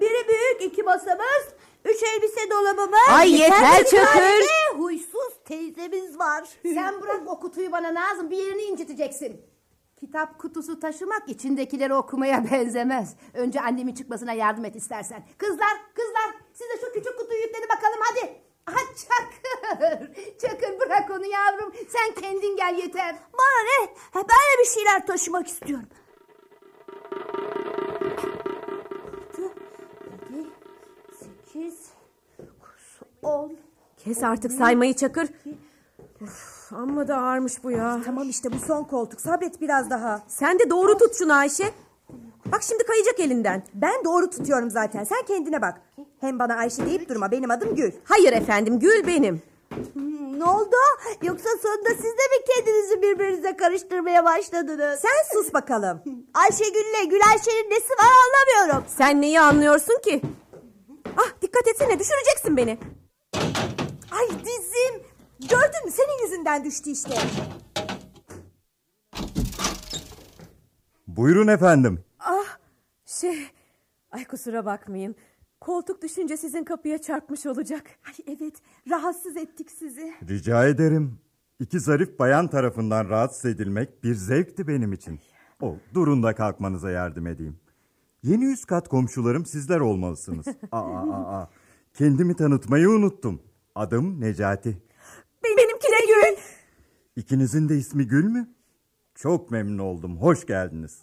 Biri büyük iki masamız, üç elbise dolabımız. Ay yeter bir Çakır. tane de huysuz teyzemiz var. [LAUGHS] Sen bırak o kutuyu bana Nazım bir yerini inciteceksin. Kitap kutusu taşımak içindekileri okumaya [LAUGHS] benzemez. Önce annemin çıkmasına yardım et istersen. Kızlar, kızlar siz de şu küçük kutuyu yüklenin bakalım hadi. Ah Çakır, Çakır bırak onu yavrum. Sen kendin gel yeter. Bana ne? Ben de bir şeyler taşımak istiyorum. Altı, yedi, sekiz, dokuz, on. Kes artık saymayı Çakır. Of, amma da ağırmış bu ya. Tamam işte bu son koltuk. Sabret biraz daha. Sen de doğru tut şunu Ayşe. Bak şimdi kayacak elinden. Ben doğru tutuyorum zaten. Sen kendine bak. Hem bana Ayşe deyip durma. Benim adım Gül. Hayır efendim Gül benim. Hmm, Ne oldu? Yoksa sonunda siz de mi kendinizi birbirinize karıştırmaya başladınız? Sen sus bakalım. [LAUGHS] Ayşegül'le Gül Ayşe'nin nesi var anlamıyorum. Sen neyi anlıyorsun ki? Ah dikkat etsene düşüreceksin beni. Ay dizim. Gördün mü? Senin yüzünden düştü işte. Buyurun efendim. Ah şey ay kusura bakmayın. Koltuk düşünce sizin kapıya çarpmış olacak. Ay evet. Rahatsız ettik sizi. Rica ederim. İki zarif bayan tarafından rahatsız edilmek bir zevkti benim için. O, durun da kalkmanıza yardım edeyim. Yeni üst kat komşularım sizler olmalısınız. Aa, aa, aa. Kendimi tanıtmayı unuttum. Adım Necati. Benimki de Gül. İkinizin de ismi Gül mü? Çok memnun oldum. Hoş geldiniz.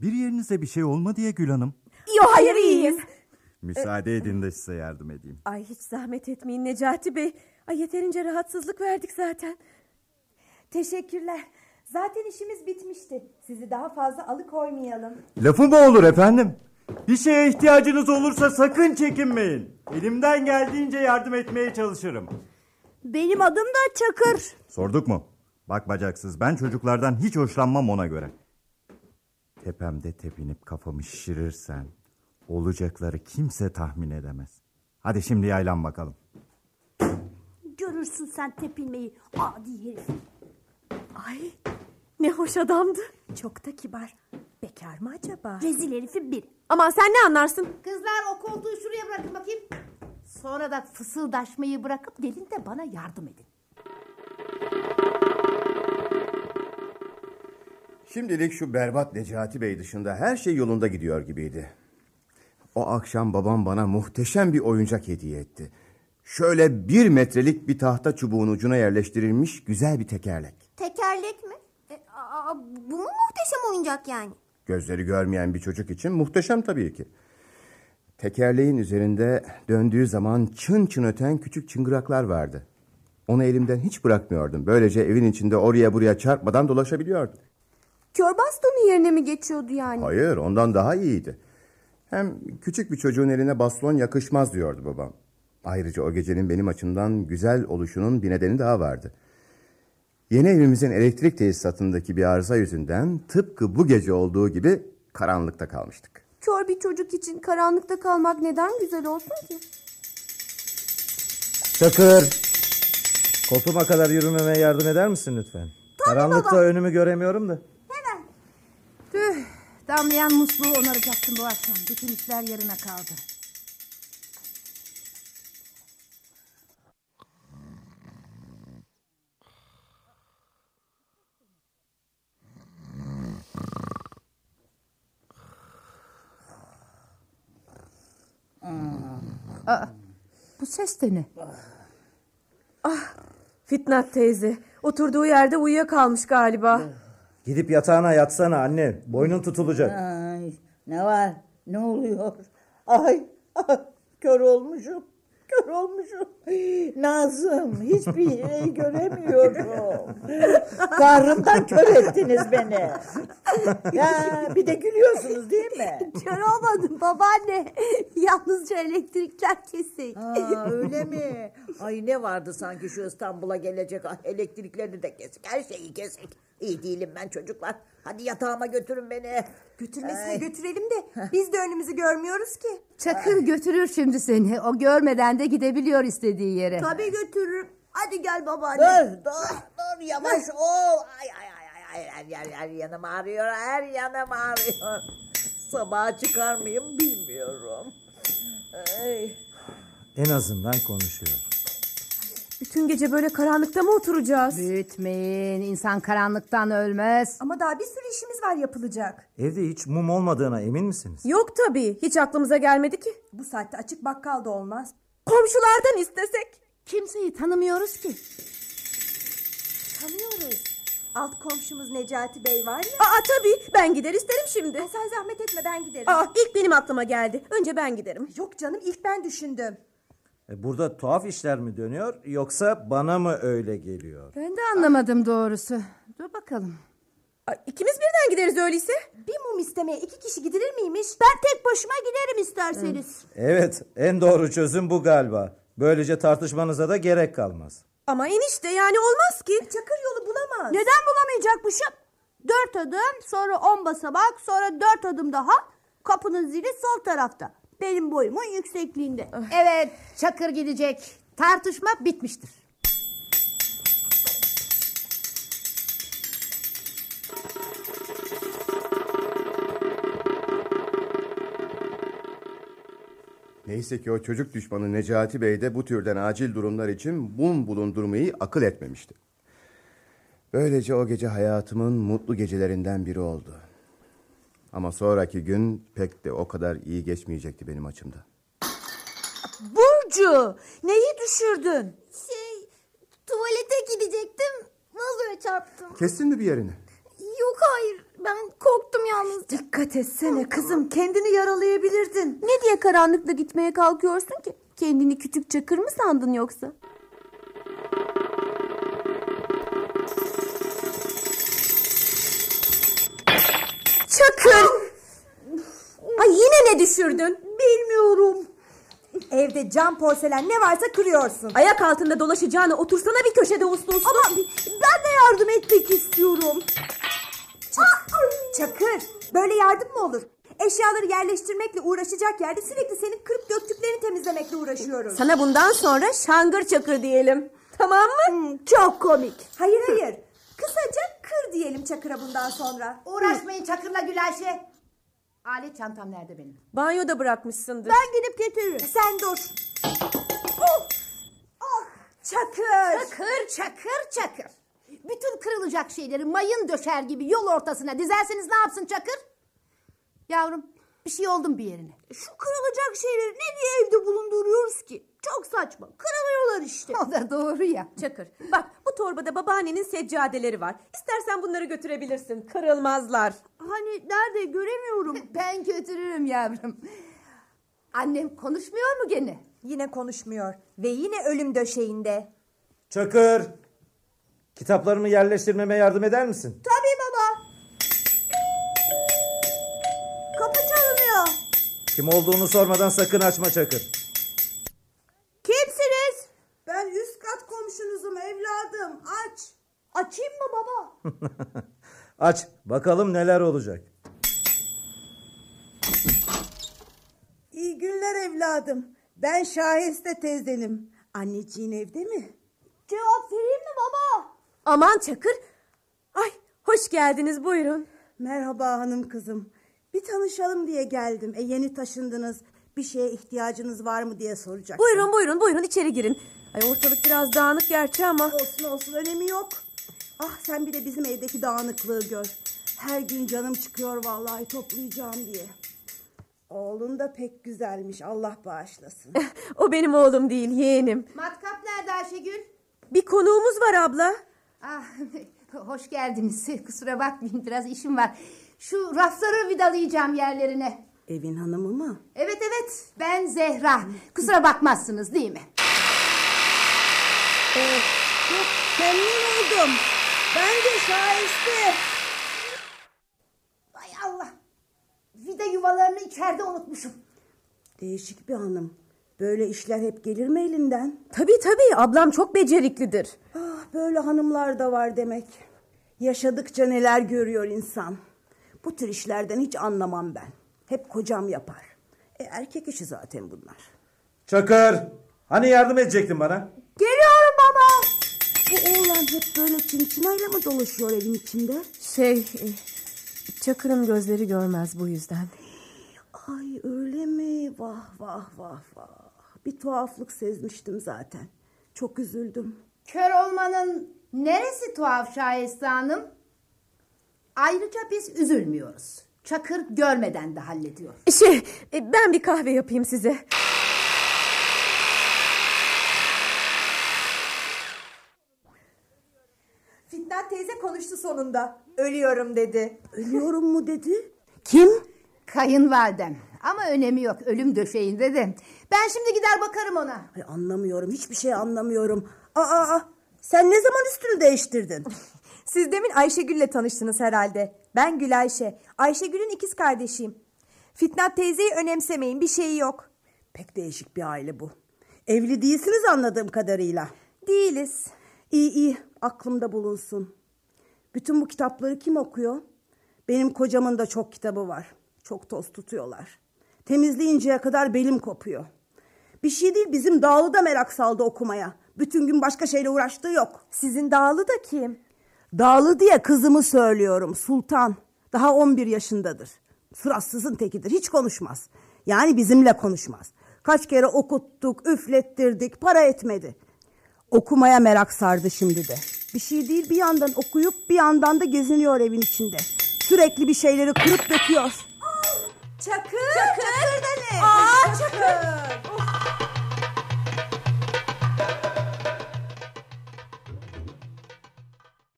Bir yerinize bir şey olmadı ya Gül Hanım. Yok hayır iyiyiz. Müsaade edin de size yardım edeyim. Ay hiç zahmet etmeyin Necati Bey. Ay yeterince rahatsızlık verdik zaten. Teşekkürler. Zaten işimiz bitmişti. Sizi daha fazla alıkoymayalım. Lafı mı olur efendim? Bir şeye ihtiyacınız olursa sakın çekinmeyin. Elimden geldiğince yardım etmeye çalışırım. Benim adım da Çakır. Sorduk mu? Bak bacaksız ben çocuklardan hiç hoşlanmam ona göre. Tepemde tepinip kafamı şişirirsen olacakları kimse tahmin edemez. Hadi şimdi yaylan bakalım. Görürsün sen tepinmeyi adi herif. Ay ne hoş adamdı. Çok da kibar. Bekar mı acaba? Rezil herifin biri. Aman sen ne anlarsın? Kızlar o koltuğu şuraya bırakın bakayım. Sonra da fısıldaşmayı bırakıp gelin de bana yardım edin. Şimdilik şu berbat Necati Bey dışında her şey yolunda gidiyor gibiydi. O akşam babam bana muhteşem bir oyuncak hediye etti. Şöyle bir metrelik bir tahta çubuğun ucuna yerleştirilmiş güzel bir tekerlek. Tekerlek mi? E, aa, bu mu muhteşem oyuncak yani? Gözleri görmeyen bir çocuk için muhteşem tabii ki. Tekerleğin üzerinde döndüğü zaman çın çın öten küçük çıngıraklar vardı. Onu elimden hiç bırakmıyordum. Böylece evin içinde oraya buraya çarpmadan dolaşabiliyordum. Kör bastonu yerine mi geçiyordu yani? Hayır ondan daha iyiydi. Hem küçük bir çocuğun eline baston yakışmaz diyordu babam. Ayrıca o gecenin benim açımdan güzel oluşunun bir nedeni daha vardı. Yeni evimizin elektrik tesisatındaki bir arıza yüzünden tıpkı bu gece olduğu gibi karanlıkta kalmıştık. Kör bir çocuk için karanlıkta kalmak neden güzel olsun ki? Çakır. Koltuğuma kadar yürümeme yardım eder misin lütfen? Karanlıkta baba. önümü göremiyorum da. Tüh, Damlayan musluğu onaracaktım bu akşam. Bütün işler yarına kaldı. Ses de ne? Fitnat teyze. Oturduğu yerde uyuyakalmış galiba. Gidip yatağına yatsana anne. Boynun tutulacak. Ay, ne var? Ne oluyor? Ay, ah, kör olmuşum. Kör olmuşum. Nazım, hiçbir şey göremiyorum. Kahrımdan kör ettiniz beni. Ya bir de gülüyorsunuz değil mi? Kör olmadım babaanne. Yalnızca elektrikler kesik. Aa, öyle mi? Ay ne vardı sanki şu İstanbul'a gelecek ah, elektrikleri de kesik. Her şeyi kesik. İyi değilim ben çocuklar. Hadi yatağıma götürün beni. Götürmesine Ay. götürelim de biz de önümüzü görmüyoruz ki. Çakır götürür şimdi seni. O görmeden de gidebiliyor istediği yere. Tabii götürürüm. Hadi gel babaanne. Dur dur dur yavaş ol. Ay ay ay ay ay her, yer, her yanım ağrıyor her yanım ağrıyor. Sabaha çıkar mıyım bilmiyorum. Ay. En azından konuşuyor. Bütün gece böyle karanlıkta mı oturacağız? Büyütmeyin. İnsan karanlıktan ölmez. Ama daha bir sürü işimiz var yapılacak. Evde hiç mum olmadığına emin misiniz? Yok tabii. Hiç aklımıza gelmedi ki. Bu saatte açık bakkal da olmaz. Komşulardan istesek. Kimseyi tanımıyoruz ki. Tanıyoruz. Alt komşumuz Necati Bey var ya. Aa tabii. Ben gider isterim şimdi. Ay, sen zahmet etme ben giderim. Aa ilk benim aklıma geldi. Önce ben giderim. Yok canım ilk ben düşündüm. E, burada tuhaf işler mi dönüyor yoksa bana mı öyle geliyor? Ben de anlamadım doğrusu. Dur bakalım. Ay, ikimiz birden gideriz öyleyse. Bir mum istemeye iki kişi gidilir miymiş? Ben tek başıma giderim isterseniz. Evet en doğru çözüm bu galiba. Böylece tartışmanıza da gerek kalmaz. Ama enişte yani olmaz ki. Çakır yolu bulamaz. Neden bulamayacakmışım? Dört adım, sonra on basamak, sonra dört adım daha. Kapının zili sol tarafta. Benim boyumun yüksekliğinde. Evet, Çakır gidecek. Tartışma bitmiştir. Neyse ki o çocuk düşmanı Necati Bey de bu türden acil durumlar için mum bulundurmayı akıl etmemişti. Böylece o gece hayatımın mutlu gecelerinden biri oldu. Ama sonraki gün pek de o kadar iyi geçmeyecekti benim açımda. Burcu neyi düşürdün? Şey tuvalete gidecektim. Vazoya çarptım. Kestin mi bir yerini? Yok hayır ben korktum yalnız. Dikkat etsene kızım kendini yaralayabilirdin. Ne diye karanlıkla gitmeye kalkıyorsun ki? Kendini küçük çakır mı sandın yoksa? Düşürdün? Bilmiyorum. Evde cam porselen ne varsa kırıyorsun. Ayak altında dolaşacağına otursana bir köşede uslu uslu. Ama ben de yardım etmek istiyorum. Çakır böyle yardım mı olur? Eşyaları yerleştirmekle uğraşacak yerde sürekli senin kırıp döktüklerini temizlemekle uğraşıyoruz. Sana bundan sonra şangır çakır diyelim. Tamam mı? çok komik. Hayır hayır. Kısaca kır diyelim Çakır'a bundan sonra. Uğraşmayın Çakır'la Gülayşe. Alet çantam nerede benim? Banyoda bırakmışsındır. Ben gidip getiririm. Sen dur. Oh! Oh! Çakır. Çakır, çakır, çakır. Bütün kırılacak şeyleri mayın döşer gibi yol ortasına dizerseniz ne yapsın Çakır? Yavrum bir şey oldu mu bir yerine? Şu kırılacak şeyleri ne diye evde bulunduruyoruz ki? Çok saçma. Kırılıyorlar işte. O da doğru ya. Çakır. Bak bu torbada babaannenin seccadeleri var. İstersen bunları götürebilirsin. Kırılmazlar. Hani nerede göremiyorum. [LAUGHS] Ben götürürüm yavrum. Annem konuşmuyor mu gene? Yine konuşmuyor ve yine ölüm döşeğinde. Çakır! Kitaplarımı yerleştirmeme yardım eder misin? Tabii Kim olduğunu sormadan sakın açma Çakır. Kimsiniz? Ben üst kat komşunuzum evladım. Aç. Açayım mı baba? [LAUGHS] Aç bakalım neler olacak. İyi günler evladım. Ben Şahiste teyzenim. Anneciğin evde mi? Cevap vereyim mi baba? Aman Çakır. Ay hoş geldiniz buyurun. Merhaba hanım kızım. Bir tanışalım diye geldim. E yeni taşındınız. Bir şeye ihtiyacınız var mı diye soracaktım. Buyurun buyurun buyurun içeri girin. Ay ortalık biraz dağınık gerçi ama. Olsun olsun önemi yok. Ah sen bir de bizim evdeki dağınıklığı gör. Her gün canım çıkıyor vallahi toplayacağım diye. Oğlun da pek güzelmiş Allah bağışlasın. O benim oğlum değil yeğenim. Matkap nerede Ayşegül? Bir konuğumuz var abla. Ah, [LAUGHS] hoş geldiniz. Kusura bakmayın biraz işim var. Şu rafları vidalayacağım yerlerine. Evin hanımı mı? Evet evet ben Zehra. Kusura bakmazsınız değil mi? Ee, çok memnun oldum. Ben de şahiste. Ay Allah. Vida yuvalarını içeride unutmuşum. Değişik bir hanım. Böyle işler hep gelir mi elinden? Tabii tabii ablam çok beceriklidir. Ah, böyle hanımlar da var demek. Yaşadıkça neler görüyor insan. Bu tür işlerden hiç anlamam ben. Hep kocam yapar. E, erkek işi zaten bunlar. Çakır. Hani yardım edecektin bana? Geliyorum baba. Bu oğlan hep böyle çinçinayla mı dolaşıyor evin içinde? Şey e, Çakır'ın gözleri görmez bu yüzden. Ay öyle mi? Vah vah vah vah. Bir tuhaflık sezmiştim zaten. Çok üzüldüm. Kör olmanın neresi tuhaf Şahiste Hanım? Ayrıca biz üzülmüyoruz. Çakır görmeden de hallediyor. Şey e, ben bir kahve yapayım size. Fitnat teyze konuştu sonunda. Ölüyorum dedi. Ölüyorum mu dedi? Kim? Kayınvalidem. Ama önemi yok. Ölüm döşeğinde de. Ben şimdi gider bakarım ona. Ay, anlamıyorum. Hiçbir şey anlamıyorum. Aa, aa, sen ne zaman üstünü değiştirdin? [LAUGHS] Siz demin Ayşegül'le tanıştınız herhalde. Ben Gülayşe. Ayşegül'ün ikiz kardeşiyim. Fitnat teyzeyi önemsemeyin bir şeyi yok. Pek değişik bir aile bu. Evli değilsiniz anladığım kadarıyla. Değiliz. İyi iyi aklımda bulunsun. Bütün bu kitapları kim okuyor? Benim kocamın da çok kitabı var. Çok toz tutuyorlar. Temizleyinceye kadar belim kopuyor. Bir şey değil bizim Dağlı da merak saldı okumaya. Bütün gün başka şeyle uğraştığı yok. Sizin Dağlı da kim? Dağlı diye kızımı söylüyorum Sultan. Daha 11 yaşındadır. Suratsızın tekidir. Hiç konuşmaz. Yani bizimle konuşmaz. Kaç kere okuttuk, üflettirdik, para etmedi. Okumaya merak sardı şimdi de. Bir şey değil bir yandan okuyup bir yandan da geziniyor evin içinde. Sürekli bir şeyleri kırıp döküyor. Çakır! Çakır, çakır? Aa çakır! çakır.